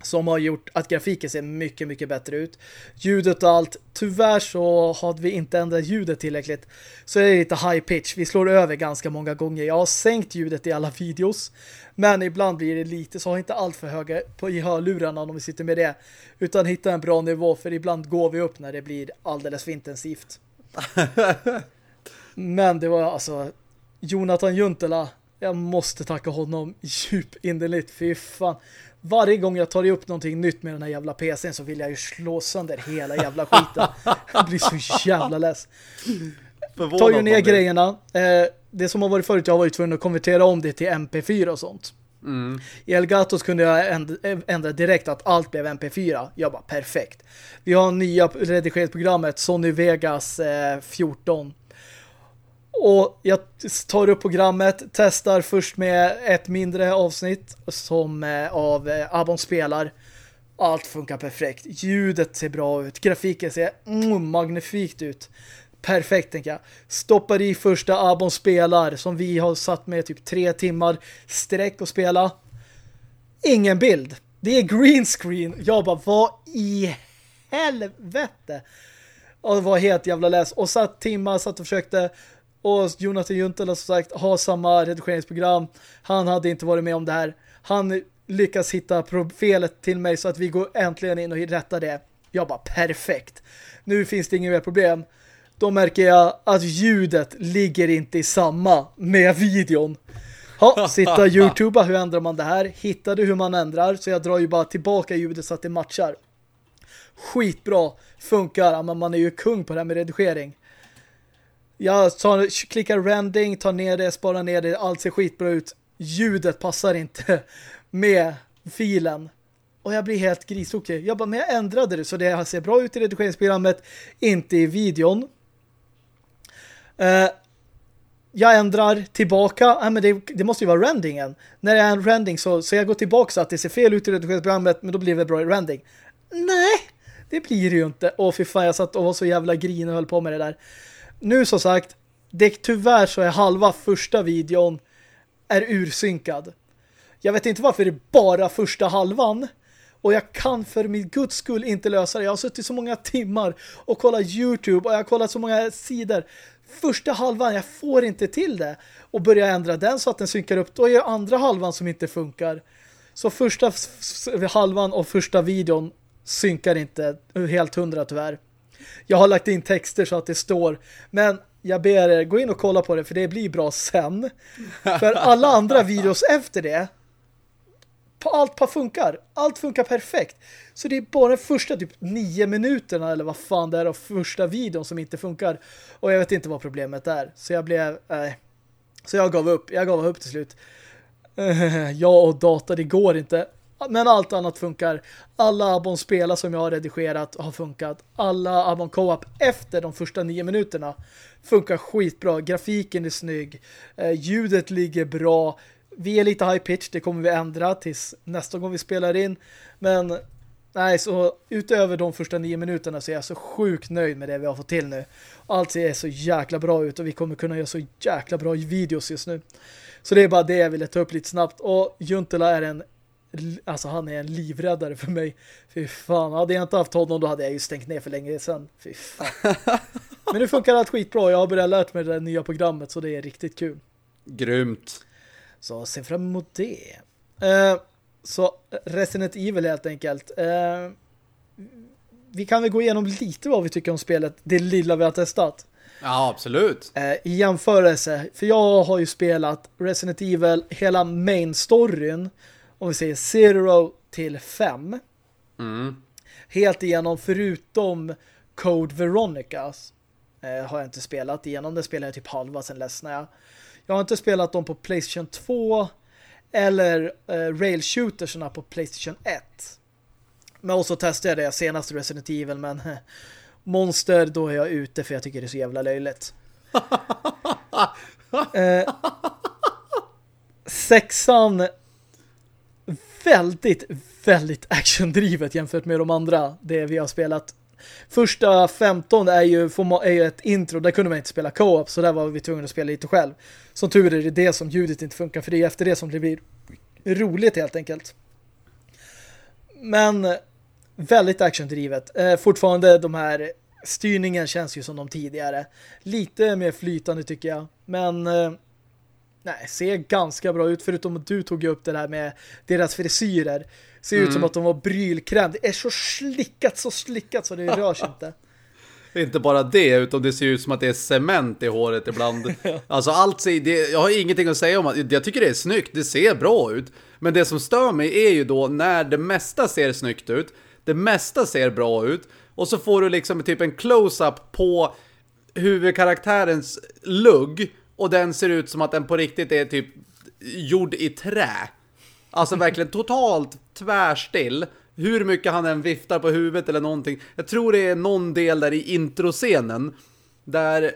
som har gjort att grafiken ser mycket, mycket bättre ut. Ljudet och allt. Tyvärr så hade vi inte ändrat ljudet tillräckligt. Så är det lite high pitch. Vi slår över ganska många gånger. Jag har sänkt ljudet i alla videos. Men ibland blir det lite så har inte allt för höga på, i hörlurarna om vi sitter med det. Utan hitta en bra nivå för ibland går vi upp när det blir alldeles för intensivt. Men det var alltså Jonathan Juntela jag måste tacka honom djupinnerligt. Fy fan varje gång jag tar upp någonting nytt med den här jävla PCn så vill jag ju slå sönder hela jävla skiten. Jag blir så jävla less. Tar ju ner grejerna. Eh, det som har varit förut, jag har varit tvungen att konvertera om det till MP4 och sånt. Mm. I Elgatos kunde jag ändra direkt att allt blev MP4. Jag bara, perfekt. Vi har nya redigeringsprogrammet Sony Vegas 14 eh, och jag tar upp programmet, testar först med ett mindre avsnitt som eh, av eh, Abon spelar. Allt funkar perfekt. Ljudet ser bra ut. Grafiken ser mm, magnifikt ut. Perfekt, tänker jag. Stoppar i första Abon spelar som vi har satt med typ tre timmar sträck och spela. Ingen bild. Det är green screen. Jag bara, vad i helvete? Och det var helt jävla läs. Och satt timmar, satt och försökte och Jonathan Juntel som sagt har samma redigeringsprogram. Han hade inte varit med om det här. Han lyckas hitta felet till mig så att vi går äntligen in och rättar det. Jag bara, perfekt. Nu finns det inget mer problem. Då märker jag att ljudet ligger inte i samma med videon. Ja, sitta Youtube, hur ändrar man det här? Hittade hur man ändrar, så jag drar ju bara tillbaka ljudet så att det matchar. Skitbra, funkar, men man är ju kung på det här med redigering. Jag tar, klickar rending, tar ner det, sparar ner det, allt ser skitbra ut. Ljudet passar inte med filen. Och jag blir helt grisokig. Jag bara, men jag ändrade det så det ser bra ut i redigeringsprogrammet, inte i videon. Uh, jag ändrar tillbaka. Ja, men det, det, måste ju vara rendingen. När det är en rending så, så jag går tillbaka så att det ser fel ut i redigeringsprogrammet men då blir det bra i rending. Nej, det blir det ju inte. Åh fy fan, jag satt och var så jävla grin och höll på med det där. Nu som sagt, det, tyvärr så är halva första videon är ursynkad. Jag vet inte varför det är bara första halvan. Och jag kan för min guds skull inte lösa det. Jag har suttit så många timmar och kollat Youtube och jag har kollat så många sidor. Första halvan, jag får inte till det. Och börjar ändra den så att den synkar upp. Då är det andra halvan som inte funkar. Så första halvan och första videon synkar inte helt hundra tyvärr. Jag har lagt in texter så att det står. Men jag ber er gå in och kolla på det för det blir bra sen. För alla andra videos efter det allt bara funkar. Allt funkar perfekt. Så det är bara de första typ nio minuterna eller vad fan det är av första videon som inte funkar. Och jag vet inte vad problemet är. Så jag blev... Eh, Så jag gav upp. Jag gav upp till slut. Eh, jag och data, det går inte. Men allt annat funkar. Alla Abon spela som jag har redigerat har funkat. Alla Abon Co-op efter de första nio minuterna funkar skitbra. Grafiken är snygg. Eh, ljudet ligger bra. Vi är lite high pitch, det kommer vi ändra tills nästa gång vi spelar in. Men nej, så utöver de första nio minuterna så är jag så sjukt nöjd med det vi har fått till nu. Allt ser så jäkla bra ut och vi kommer kunna göra så jäkla bra videos just nu. Så det är bara det jag ville ta upp lite snabbt. Och Juntela är en alltså han är en livräddare för mig. Fy fan, hade jag inte haft honom då hade jag ju stängt ner för länge sedan. Fy fan. Men nu funkar allt skitbra. Jag har börjat lärt mig det nya programmet så det är riktigt kul. Grymt. Så se fram emot det. Uh, så Resident Evil helt enkelt. Uh, vi kan väl gå igenom lite vad vi tycker om spelet. Det lilla vi har testat. Ja, absolut. Uh, I jämförelse. För jag har ju spelat Resident Evil hela main storyn. Om vi säger 0 till 5. Mm. Helt igenom förutom Code Veronica har jag inte spelat igenom. Det spelar jag typ halva sen ledsnar jag. Jag har inte spelat dem på Playstation 2 eller eh, rail shootersna på Playstation 1. Men också testade jag senast Resident Evil men eh, Monster då är jag ute för jag tycker det är så jävla löjligt. eh, sexan väldigt, väldigt actiondrivet jämfört med de andra det vi har spelat Första 15 är ju, är ju ett intro, där kunde man inte spela co-op så där var vi tvungna att spela lite själv. Som tur är det det som ljudet inte funkar för det är efter det som det blir roligt helt enkelt. Men väldigt actiondrivet. Eh, fortfarande de här styrningen känns ju som de tidigare. Lite mer flytande tycker jag. Men eh, nej, ser ganska bra ut förutom att du tog upp det här med deras frisyrer. Ser mm. ut som mm. att de var brylkräm. Det är så slickat, så slickat så det rör sig inte. Inte bara det, utan det ser ut som att det är cement i håret ibland. Alltså allt ser, det, jag har ingenting att säga om att jag tycker det är snyggt, det ser bra ut. Men det som stör mig är ju då när det mesta ser snyggt ut, det mesta ser bra ut, och så får du liksom typ en close-up på huvudkaraktärens lugg, och den ser ut som att den på riktigt är typ gjord i trä. Alltså verkligen totalt tvärstill. Hur mycket han än viftar på huvudet eller någonting. Jag tror det är någon del där i introscenen. Där,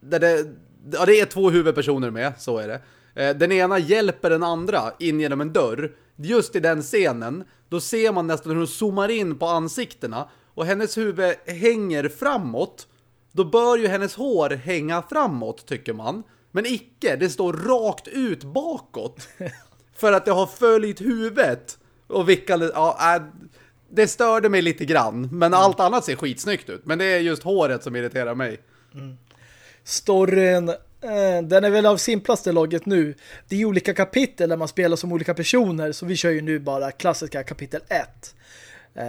där det, ja, det är två huvudpersoner med, så är det. Eh, den ena hjälper den andra in genom en dörr. Just i den scenen, då ser man nästan hur hon zoomar in på ansiktena. Och hennes huvud hänger framåt. Då bör ju hennes hår hänga framåt, tycker man. Men icke, det står rakt ut bakåt. För att det har följt huvudet. Och vickade, ja, äh, det störde mig lite grann. Men mm. allt annat ser skitsnyggt ut. Men det är just håret som irriterar mig. Mm. Storyn, eh, den är väl av simplaste laget nu. Det är olika kapitel där man spelar som olika personer. Så vi kör ju nu bara klassiska kapitel 1. Eh,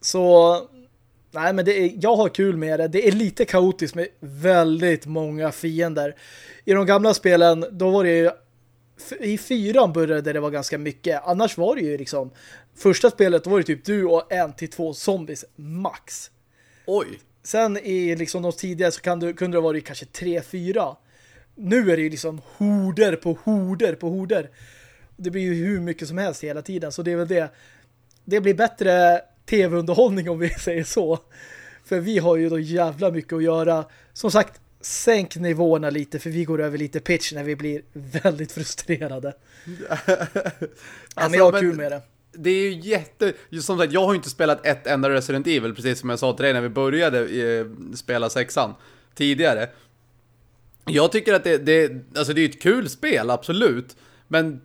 så nej men det är, jag har kul med det. Det är lite kaotiskt med väldigt många fiender. I de gamla spelen, då var det ju i fyran började det vara ganska mycket. Annars var det ju liksom första spelet var det typ du och en till två zombies max. Oj. Sen i liksom de tidigare så kan du, kunde det vara kanske tre, fyra. Nu är det ju liksom horder på horder på horder. Det blir ju hur mycket som helst hela tiden. Så det är väl det. Det blir bättre tv-underhållning om vi säger så. För vi har ju då jävla mycket att göra. Som sagt, sänk nivåerna lite för vi går över lite pitch när vi blir väldigt frustrerade. alltså, ja, men jag har kul med det. Det är ju jätte... Som sagt, jag har ju inte spelat ett enda Resident Evil, precis som jag sa till dig när vi började eh, spela sexan tidigare. Jag tycker att det, det, alltså det är ett kul spel, absolut. Men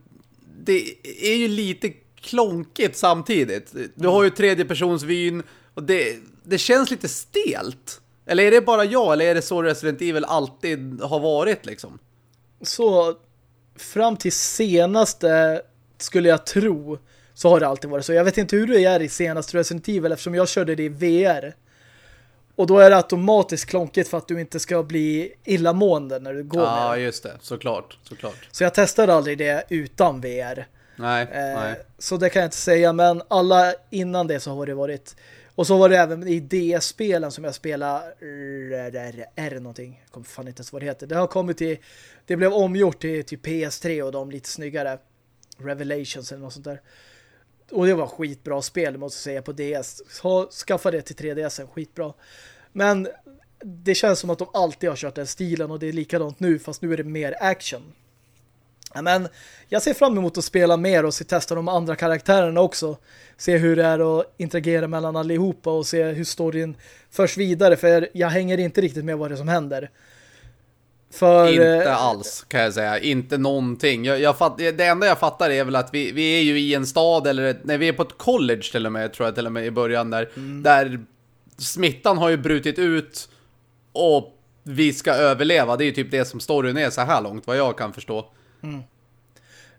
det är ju lite klonkigt samtidigt. Du har ju tredjepersonsvyn och det, det känns lite stelt. Eller är det bara jag, eller är det så Resident Evil alltid har varit liksom? Så fram till senaste skulle jag tro så har det alltid varit så. Jag vet inte hur det är i senaste Resident Evil eftersom jag körde det i VR. Och då är det automatiskt klonkigt för att du inte ska bli illamående när du går ja, med Ja, just det. Såklart, såklart. Så jag testade aldrig det utan VR. Nej, eh, nej. Så det kan jag inte säga, men alla innan det så har det varit och så var det även i DS-spelen som jag spelar R någonting. Jag kommer fan inte ens vad det heter. Det har kommit till, det blev omgjort till, till PS3 och de lite snyggare Revelations eller något sånt där. Och det var skitbra spel måste jag säga på DS. Skaffa det till 3DS, skitbra. Men det känns som att de alltid har kört den stilen och det är likadant nu fast nu är det mer action. Men jag ser fram emot att spela mer och se testa de andra karaktärerna också. Se hur det är att interagera mellan allihopa och se hur storyn förs vidare. För jag hänger inte riktigt med vad det är som händer. För, inte eh, alls kan jag säga. Inte någonting. Jag, jag fatt, det enda jag fattar är väl att vi, vi är ju i en stad eller när vi är på ett college till och med tror jag till och med i början där. Mm. Där smittan har ju brutit ut och vi ska överleva. Det är ju typ det som storyn är så här långt vad jag kan förstå. Mm.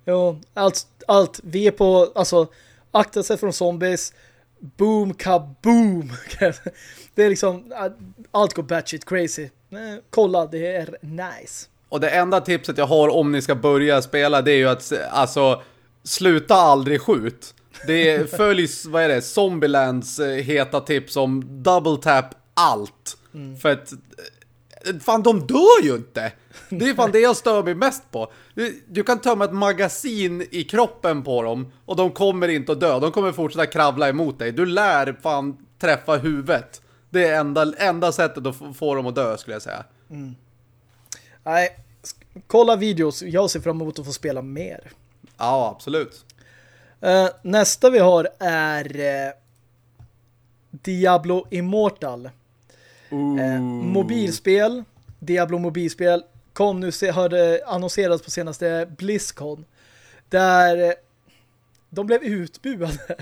Jo, allt, allt. Vi är på, alltså, akta sig från zombies. Boom, kaboom. det är liksom, allt går batshit crazy. Eh, kolla, det är nice. Och det enda tipset jag har om ni ska börja spela det är ju att, alltså, sluta aldrig skjut. Det följs, vad är det, Zombielands eh, heta tips om double tap allt. Mm. För att fan de dör ju inte. Det är fan det jag stör mig mest på. Du kan tömma ett magasin i kroppen på dem och de kommer inte att dö. De kommer fortsätta kravla emot dig. Du lär fan träffa huvudet. Det är enda, enda sättet att få dem att dö skulle jag säga. Mm. Nej, kolla videos. Jag ser fram emot att få spela mer. Ja, absolut. Uh, nästa vi har är uh, Diablo Immortal. Eh, mobilspel, Diablo mobilspel kom nu, se, hörde annonserats på senaste BlizzCon där eh, de blev utbuade.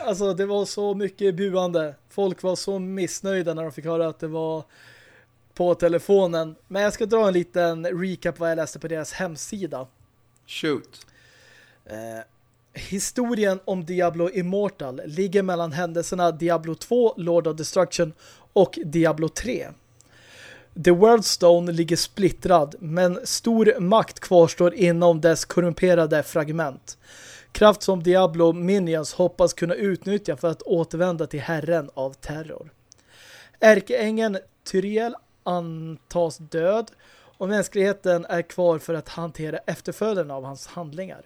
alltså det var så mycket buande. Folk var så missnöjda när de fick höra att det var på telefonen. Men jag ska dra en liten recap vad jag läste på deras hemsida. Shoot. Eh, historien om Diablo Immortal ligger mellan händelserna Diablo 2, Lord of Destruction och Diablo 3. The Worldstone ligger splittrad men stor makt kvarstår inom dess korrumperade fragment. Kraft som Diablo Minions hoppas kunna utnyttja för att återvända till herren av terror. Ärkeängeln Tyriel antas död och mänskligheten är kvar för att hantera efterföljden av hans handlingar.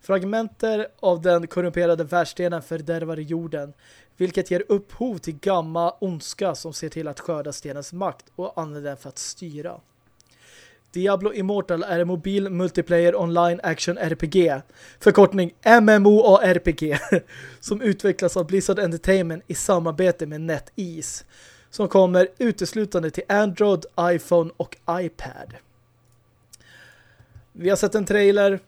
Fragmenter av den korrumperade världsdelen fördärvar jorden, vilket ger upphov till gamma ondska som ser till att skörda stenens makt och använder den för att styra. Diablo Immortal är en mobil multiplayer online action RPG, förkortning MMORPG, som utvecklas av Blizzard Entertainment i samarbete med NetEase, som kommer uteslutande till Android, iPhone och iPad. Vi har sett en trailer,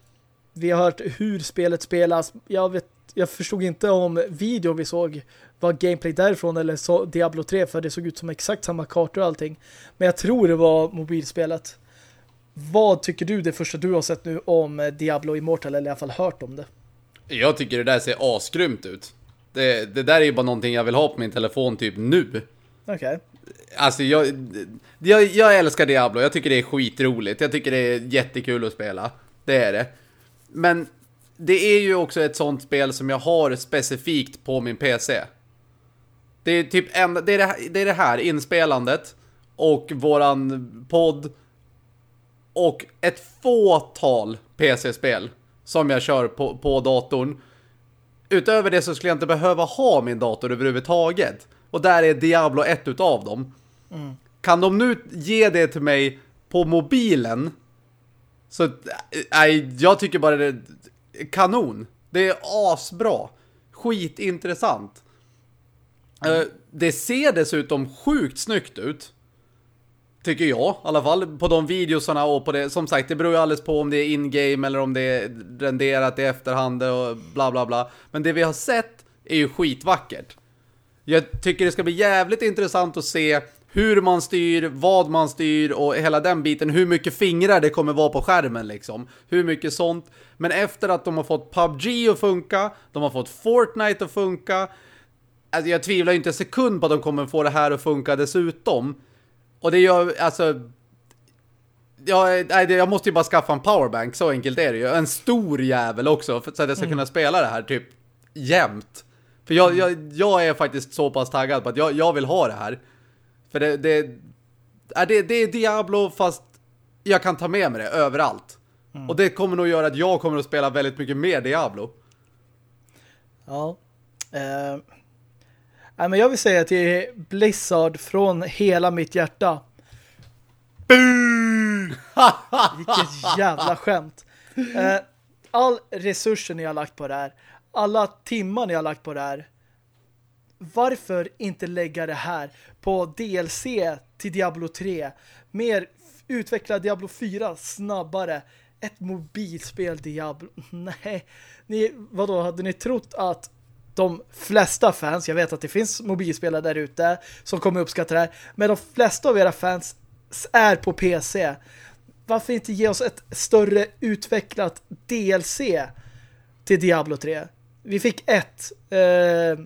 vi har hört hur spelet spelas. Jag, vet, jag förstod inte om videon vi såg var gameplay därifrån eller så Diablo 3 för det såg ut som exakt samma kartor och allting. Men jag tror det var mobilspelet. Vad tycker du det första du har sett nu om Diablo Immortal eller i alla fall hört om det? Jag tycker det där ser asgrymt ut. Det, det där är ju bara någonting jag vill ha på min telefon typ nu. Okej. Okay. Alltså jag, jag, jag älskar Diablo. Jag tycker det är skitroligt. Jag tycker det är jättekul att spela. Det är det. Men det är ju också ett sånt spel som jag har specifikt på min PC. Det är typ en, det, är det, det är det här inspelandet och våran podd och ett fåtal PC-spel som jag kör på, på datorn. Utöver det så skulle jag inte behöva ha min dator överhuvudtaget. Och där är Diablo ett utav dem. Mm. kan de nu ge det till mig på mobilen så nej, jag tycker bara det kanon. Det är asbra. Skitintressant. Mm. Det ser dessutom sjukt snyggt ut. Tycker jag, i alla fall på de videosarna och på det. Som sagt, det beror ju alldeles på om det är in-game eller om det är renderat i efterhand och bla bla bla. Men det vi har sett är ju skitvackert. Jag tycker det ska bli jävligt intressant att se hur man styr, vad man styr och hela den biten, hur mycket fingrar det kommer vara på skärmen liksom. Hur mycket sånt. Men efter att de har fått PubG att funka, de har fått Fortnite att funka. Alltså jag tvivlar inte en sekund på att de kommer få det här att funka dessutom. Och det gör, alltså... Jag, nej, jag måste ju bara skaffa en powerbank, så enkelt är det ju. En stor jävel också, för, så att jag ska mm. kunna spela det här typ jämt. För jag, jag, jag är faktiskt så pass taggad på att jag, jag vill ha det här. För det, det, är det, det är Diablo fast jag kan ta med mig det överallt. Mm. Och det kommer nog göra att jag kommer att spela väldigt mycket mer Diablo. Ja. Eh, nej, men jag vill säga att det är Blizzard från hela mitt hjärta. Vilket jävla skämt. Eh, all resurser ni har lagt på det här. Alla timmar ni har lagt på det här varför inte lägga det här på DLC till Diablo 3? Mer utveckla Diablo 4 snabbare. Ett mobilspel Diablo. Nej. Ni, vadå, hade ni trott att de flesta fans, jag vet att det finns mobilspelare där ute som kommer uppskatta det här, men de flesta av era fans är på PC. Varför inte ge oss ett större utvecklat DLC till Diablo 3? Vi fick ett eh,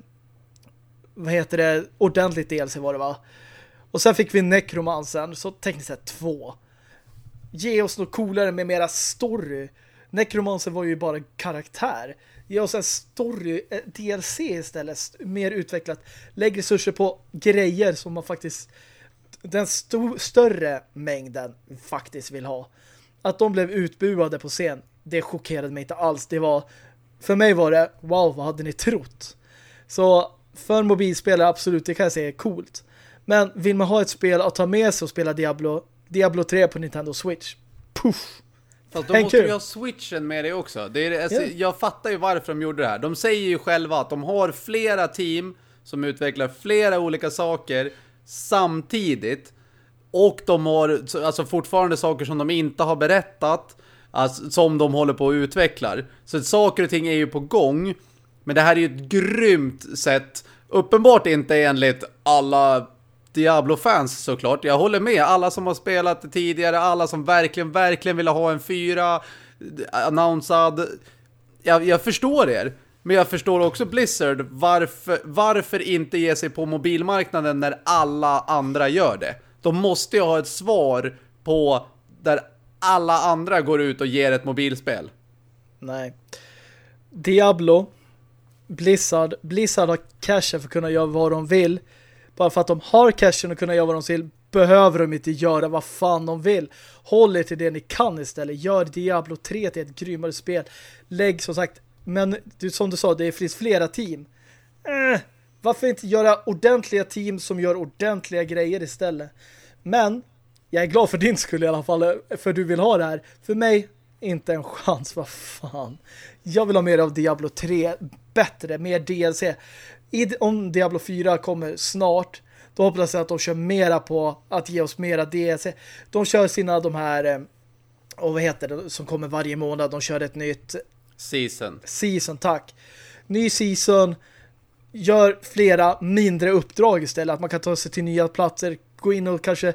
vad heter det, ordentligt DLC var det va? Och sen fick vi Necromansen, så tekniskt sett två. Ge oss något coolare med mera story. Necromansen var ju bara karaktär. Ge oss en story, DLC istället, mer utvecklat. Lägg resurser på grejer som man faktiskt den st större mängden faktiskt vill ha. Att de blev utbuade på scen, det chockerade mig inte alls. Det var, för mig var det, wow, vad hade ni trott? Så för mobilspelare, absolut, det kan jag säga är coolt. Men vill man ha ett spel att ta med sig och spela Diablo, Diablo 3 på Nintendo Switch, puff! Fast då måste du ha Switchen med dig också. Det är, alltså, yeah. Jag fattar ju varför de gjorde det här. De säger ju själva att de har flera team som utvecklar flera olika saker samtidigt. Och de har alltså fortfarande saker som de inte har berättat. Alltså, som de håller på att utveckla. Så saker och ting är ju på gång. Men det här är ju ett grymt sätt. Uppenbart inte enligt alla Diablo-fans såklart. Jag håller med. Alla som har spelat det tidigare, alla som verkligen, verkligen ville ha en fyra annonsad. Jag, jag förstår er. Men jag förstår också Blizzard. Varför, varför inte ge sig på mobilmarknaden när alla andra gör det? De måste ju ha ett svar på där alla andra går ut och ger ett mobilspel. Nej. Diablo Blizzard, Blizzard har cashen för att kunna göra vad de vill. Bara för att de har cashen och kunna göra vad de vill behöver de inte göra vad fan de vill. Håll er till det ni kan istället. Gör Diablo 3 till ett grymmare spel. Lägg som sagt, men som du sa, det finns flera team. Eh, varför inte göra ordentliga team som gör ordentliga grejer istället? Men jag är glad för din skull i alla fall, för du vill ha det här. För mig, inte en chans, vad fan. Jag vill ha mer av Diablo 3 bättre, mer DLC. I, om Diablo 4 kommer snart, då hoppas jag att de kör mera på att ge oss mera DLC. De kör sina de här eh, och vad heter det, som kommer varje månad. De kör ett nytt Season. Season, tack. Ny season gör flera mindre uppdrag istället. Att man kan ta sig till nya platser, gå in och kanske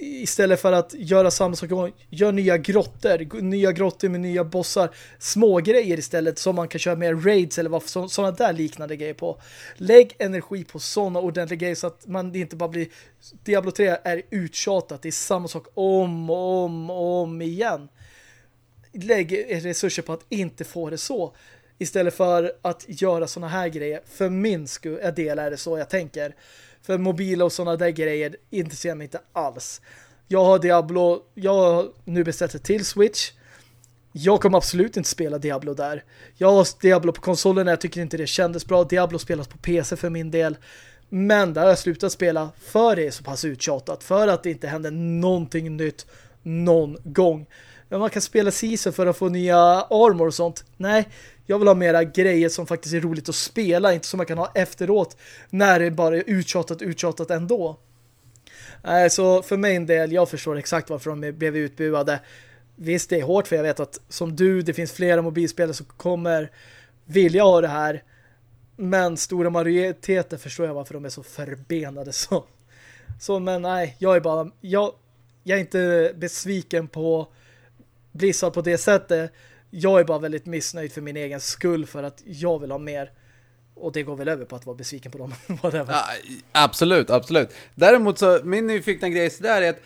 istället för att göra samma sak gör nya grottor, nya grottor med nya bossar, små grejer istället som man kan köra med raids eller vad sådana där liknande grejer på. Lägg energi på sådana ordentliga grejer så att man inte bara blir Diablo 3 är uttjatat, det är samma sak om och om och om igen. Lägg resurser på att inte få det så istället för att göra sådana här grejer. För min eh, del är det så jag tänker. För mobila och sådana där grejer intresserar mig inte alls. Jag har Diablo, jag har nu beställt det till Switch. Jag kommer absolut inte spela Diablo där. Jag har Diablo på konsolen jag tycker inte det kändes bra. Diablo spelas på PC för min del. Men där har jag slutat spela för det är så pass uttjatat. För att det inte händer någonting nytt någon gång. Men man kan spela season för att få nya armor och sånt. Nej, jag vill ha mera grejer som faktiskt är roligt att spela. Inte som man kan ha efteråt när det bara är uttjatat, uttjatat ändå. Nej, så för mig en del, jag förstår exakt varför de blev utbuade. Visst, det är hårt för jag vet att som du, det finns flera mobilspelare som kommer vilja ha det här. Men stora majoriteter förstår jag varför de är så förbenade så. Så men nej, jag är bara jag, jag är inte besviken på Blizzard på det sättet. Jag är bara väldigt missnöjd för min egen skull för att jag vill ha mer. Och det går väl över på att vara besviken på dem. ja, absolut, absolut. Däremot så, min nyfikna grej så där är att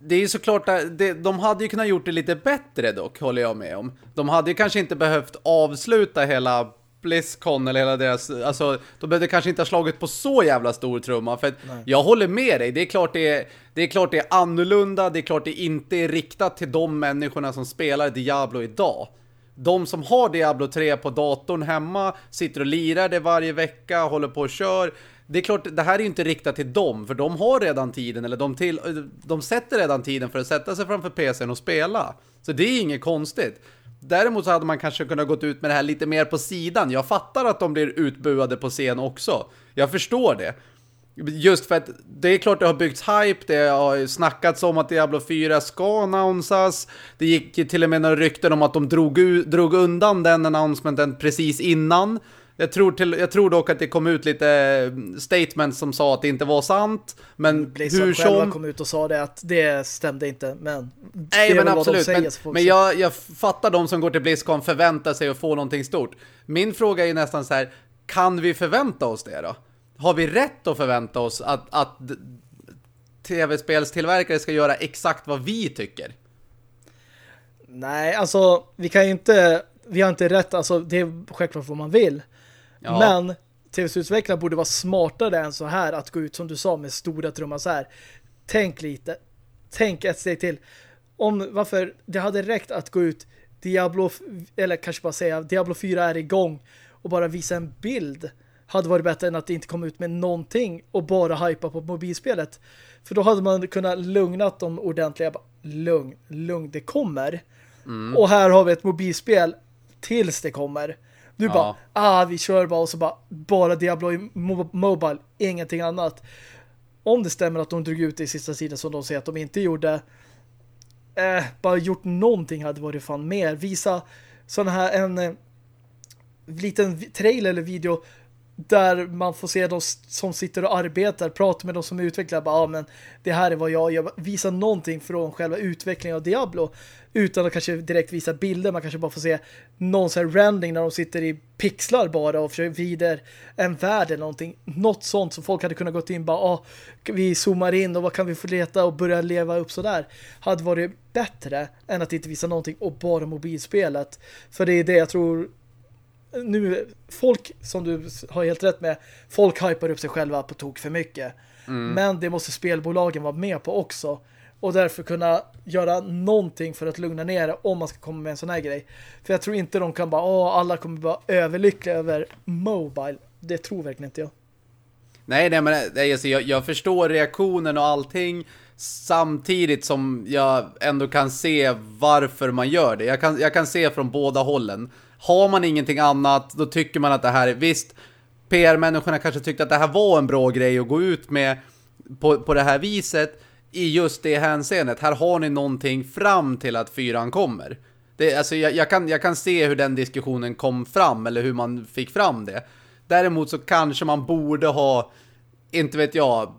det är ju såklart att det, de hade ju kunnat gjort det lite bättre dock, håller jag med om. De hade ju kanske inte behövt avsluta hela Blizzcon eller hela deras, alltså de behövde kanske inte ha slagit på så jävla stor trumma för att jag håller med dig, det är klart det är, det är klart det är annorlunda, det är klart det inte är riktat till de människorna som spelar Diablo idag. De som har Diablo 3 på datorn hemma, sitter och lirar det varje vecka, håller på och kör. Det är klart, det här är ju inte riktat till dem, för de har redan tiden, eller de, till, de sätter redan tiden för att sätta sig framför PCn och spela. Så det är inget konstigt. Däremot så hade man kanske kunnat gått ut med det här lite mer på sidan. Jag fattar att de blir utbuade på scen också. Jag förstår det. Just för att det är klart det har byggts hype, det har snackats om att Diablo 4 ska annonsas. Det gick till och med några rykten om att de drog, drog undan den announcementen precis innan. Jag tror, till, jag tror dock att det kom ut lite eh, statements som sa att det inte var sant. Men Blizzard hur själva som... kom ut och sa det att det stämde inte. Men Nej, men absolut. Säger, men, men jag, jag fattar de som går till Blizzcon förväntar sig att få någonting stort. Min fråga är nästan så här, kan vi förvänta oss det då? Har vi rätt att förvänta oss att, att tv-spelstillverkare ska göra exakt vad vi tycker? Nej, alltså vi kan ju inte vi har inte rätt, alltså det är självklart vad man vill. Ja. Men tv-utvecklare borde vara smartare än så här att gå ut som du sa med stora trummor så här. Tänk lite. Tänk ett steg till. Om varför det hade räckt att gå ut Diablo eller kanske bara säga Diablo 4 är igång och bara visa en bild hade varit bättre än att det inte kom ut med någonting och bara hypa på mobilspelet. För då hade man kunnat lugna dem ordentligt. Lugn, lugn, det kommer. Mm. Och här har vi ett mobilspel tills det kommer. Du ja. bara, ah vi kör bara och så bara, bara Diablo i Mobile, ingenting annat. Om det stämmer att de drog ut det i sista sidan som de säger att de inte gjorde, eh, bara gjort någonting hade varit fan mer. Visa sån här en eh, liten trailer eller video där man får se de som sitter och arbetar, prata med de som utvecklar, bara, ah, men det här är vad jag gör. Visa någonting från själva utvecklingen av Diablo utan att kanske direkt visa bilder. Man kanske bara får se någon sån här rending när de sitter i pixlar bara och försöker vidare en värld eller någonting. Något sånt som folk hade kunnat gå in bara, ah, vi zoomar in och vad kan vi få leta och börja leva upp så där. Hade varit bättre än att inte visa någonting och bara mobilspelet. För det är det jag tror nu, folk som du har helt rätt med, folk hypar upp sig själva på tok för mycket. Mm. Men det måste spelbolagen vara med på också. Och därför kunna göra någonting för att lugna ner det om man ska komma med en sån här grej. För jag tror inte de kan bara, åh, alla kommer vara överlyckliga över Mobile. Det tror verkligen inte jag. Nej, nej men alltså, jag, jag förstår reaktionen och allting samtidigt som jag ändå kan se varför man gör det. Jag kan, jag kan se från båda hållen. Har man ingenting annat, då tycker man att det här är... Visst, PR-människorna kanske tyckte att det här var en bra grej att gå ut med på, på det här viset i just det hänseendet. Här har ni någonting fram till att fyran kommer. Det, alltså, jag, jag, kan, jag kan se hur den diskussionen kom fram eller hur man fick fram det. Däremot så kanske man borde ha, inte vet jag,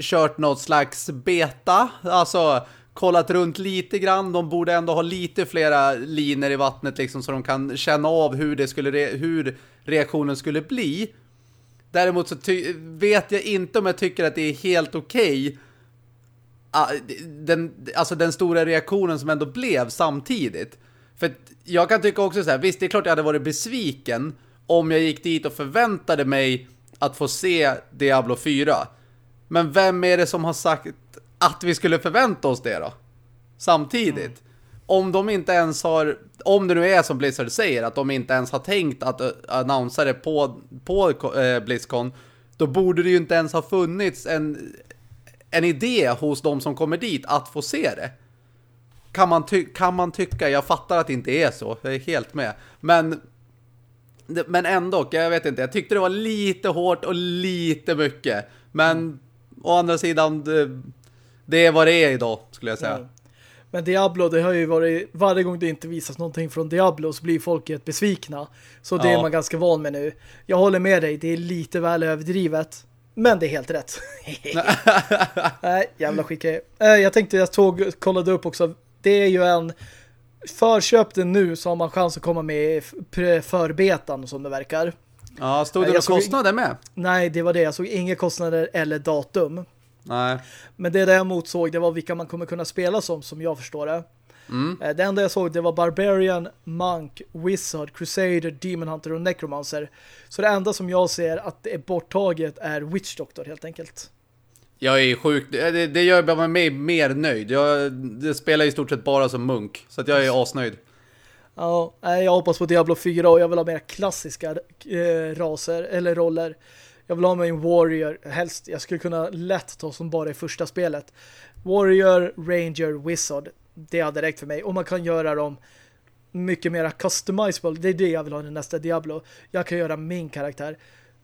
kört något slags beta. Alltså kollat runt lite grann. De borde ändå ha lite flera liner i vattnet liksom så de kan känna av hur, det skulle re hur reaktionen skulle bli. Däremot så vet jag inte om jag tycker att det är helt okej okay. Den, alltså den stora reaktionen som ändå blev samtidigt. För jag kan tycka också så här, visst det är klart jag hade varit besviken om jag gick dit och förväntade mig att få se Diablo 4. Men vem är det som har sagt att vi skulle förvänta oss det då? Samtidigt. Mm. Om de inte ens har, om det nu är som Blizzard säger, att de inte ens har tänkt att eh, annonsera det på, på eh, Blizzcon, då borde det ju inte ens ha funnits en, en idé hos de som kommer dit att få se det. Kan man, kan man tycka, jag fattar att det inte är så, jag är helt med. Men, men ändå, jag vet inte, jag tyckte det var lite hårt och lite mycket. Men mm. å andra sidan, det, är vad det är idag, skulle jag säga. Mm. Men Diablo, det har ju varit varje gång det inte visas någonting från Diablo så blir folk helt besvikna. Så det ja. är man ganska van med nu. Jag håller med dig, det är lite väl överdrivet. Men det är helt rätt. Nej, jävla skickare. Eh, jag tänkte, jag tog, kollade upp också. Det är ju en förköp den nu så har man chans att komma med i förbetan som det verkar. Ja, stod det några kostnader med? Nej, det var det. Jag såg inga kostnader eller datum. Nej. Men det däremot såg det var vilka man kommer kunna spela som, som jag förstår det. Mm. Eh, det enda jag såg det var Barbarian, Monk, Wizard, Crusader, Demon Hunter och Necromancer. Så det enda som jag ser att det är borttaget är Witch Doctor helt enkelt. Jag är sjukt, det, det gör mig mer nöjd. Jag det spelar i stort sett bara som munk, så att jag är asnöjd. Ja, jag hoppas på Diablo 4 och jag vill ha mer klassiska eh, raser eller roller. Jag vill ha mig en Warrior, helst. Jag skulle kunna lätt ta som bara i första spelet. Warrior, Ranger, Wizard. Det är direkt för mig. Och man kan göra dem mycket mer customizable. Det är det jag vill ha i nästa Diablo. Jag kan göra min karaktär.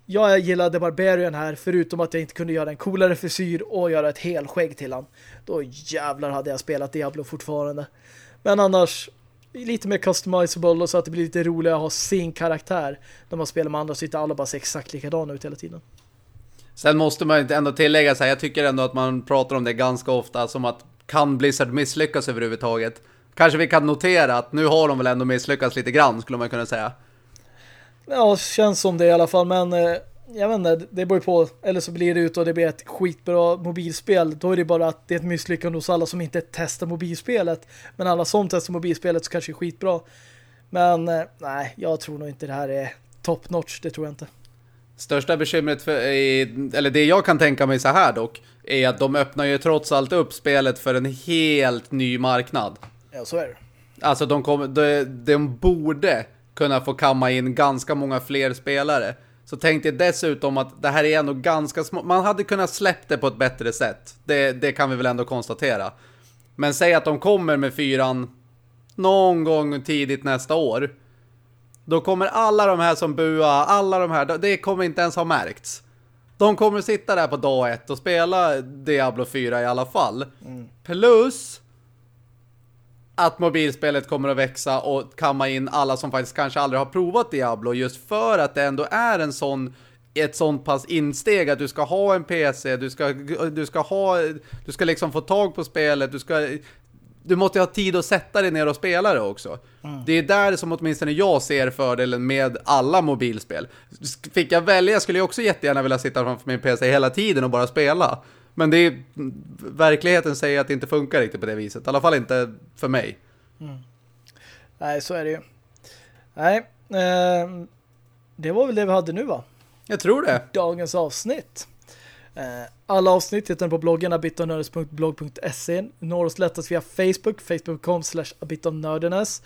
Jag gillade Barbarian här, förutom att jag inte kunde göra en coolare frisyr och göra ett helskägg till han. Då jävlar hade jag spelat Diablo fortfarande. Men annars, lite mer customizable och så att det blir lite roligare att ha sin karaktär när man spelar med andra så inte alla bara ser exakt likadana ut hela tiden. Sen måste man ändå tillägga så här, jag tycker ändå att man pratar om det ganska ofta som att kan Blizzard misslyckas överhuvudtaget? Kanske vi kan notera att nu har de väl ändå misslyckats lite grann skulle man kunna säga. Ja, känns som det i alla fall, men eh, jag vet inte, det beror på, eller så blir det ut och det blir ett skitbra mobilspel. Då är det bara att det är ett misslyckande hos alla som inte testar mobilspelet. Men alla som testar mobilspelet så kanske är skitbra. Men eh, nej, jag tror nog inte det här är top notch, det tror jag inte. Största bekymret, för, eller det jag kan tänka mig så här dock, är att de öppnar ju trots allt upp spelet för en helt ny marknad. Ja, så är det. Alltså de, kommer, de, de borde kunna få kamma in ganska många fler spelare. Så tänkte jag dessutom att det här är ändå ganska små. Man hade kunnat släppt det på ett bättre sätt. Det, det kan vi väl ändå konstatera. Men säg att de kommer med fyran någon gång tidigt nästa år. Då kommer alla de här som bua, alla de här, det kommer inte ens ha märkts. De kommer sitta där på dag ett och spela Diablo 4 i alla fall. Mm. Plus att mobilspelet kommer att växa och kamma in alla som faktiskt kanske aldrig har provat Diablo just för att det ändå är en sån ett sånt pass insteg att du ska ha en PC, du ska, du ska ha du ska liksom få tag på spelet, du ska du måste ha tid att sätta dig ner och spela det också. Mm. Det är där som åtminstone jag ser fördelen med alla mobilspel. Fick jag välja skulle jag också jättegärna vilja sitta framför min PC hela tiden och bara spela. Men det är, verkligheten säger att det inte funkar riktigt på det viset. I alla fall inte för mig. Mm. Nej, så är det ju. Nej, eh, det var väl det vi hade nu va? Jag tror det. Dagens avsnitt. Eh, alla avsnitt hittar på bloggen abitonördes.blog.se Når oss lättast via Facebook, facebook.com slash abitonördenes.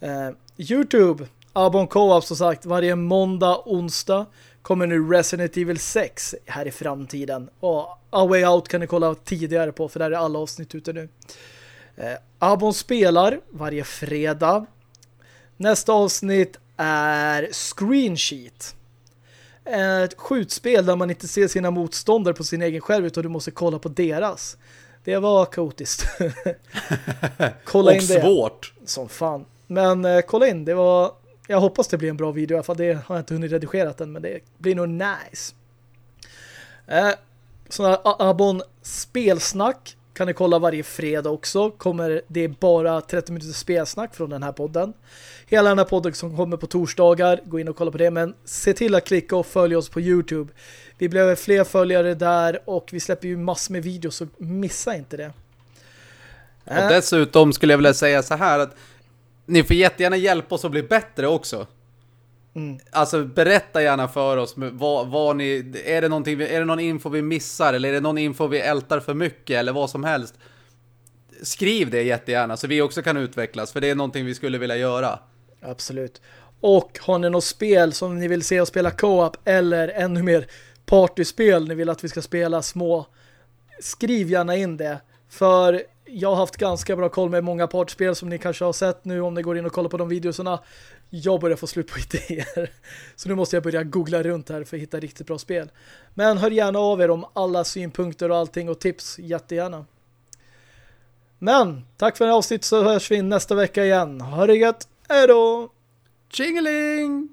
Eh, Youtube, Abon Co-op som sagt, varje måndag, onsdag kommer nu Resident Evil 6 här i framtiden. Och A Way Out kan ni kolla tidigare på för där är alla avsnitt ute nu. Eh, Abon spelar varje fredag. Nästa avsnitt är Screen Sheet. Ett skjutspel där man inte ser sina motståndare på sin egen skärm utan du måste kolla på deras. Det var kaotiskt. kolla Och in det. svårt. Som fan. Men eh, kolla in, det var jag hoppas det blir en bra video i alla fall. Det har jag inte hunnit redigera än, men det blir nog nice. Eh, sådana Abon spelsnack kan ni kolla varje fredag också. Kommer det är bara 30 minuters spelsnack från den här podden. Hela den här podden som kommer på torsdagar, gå in och kolla på det. Men se till att klicka och följa oss på Youtube. Vi behöver fler följare där och vi släpper ju massor med videos så missa inte det. Och dessutom skulle jag vilja säga så här att ni får jättegärna hjälpa oss att bli bättre också. Mm. Alltså berätta gärna för oss vad, vad ni, är det någonting, är det någon info vi missar eller är det någon info vi ältar för mycket eller vad som helst. Skriv det jättegärna så vi också kan utvecklas för det är någonting vi skulle vilja göra. Absolut. Och har ni något spel som ni vill se oss spela co-op eller ännu mer partyspel ni vill att vi ska spela små. Skriv gärna in det. För jag har haft ganska bra koll med många partspel som ni kanske har sett nu om ni går in och kollar på de videorna. Jag börjar få slut på idéer. Så nu måste jag börja googla runt här för att hitta riktigt bra spel. Men hör gärna av er om alla synpunkter och allting och tips. Jättegärna. Men tack för det här avsnitt så hörs vi nästa vecka igen. Ha det gött. Hej då! Tjingeling!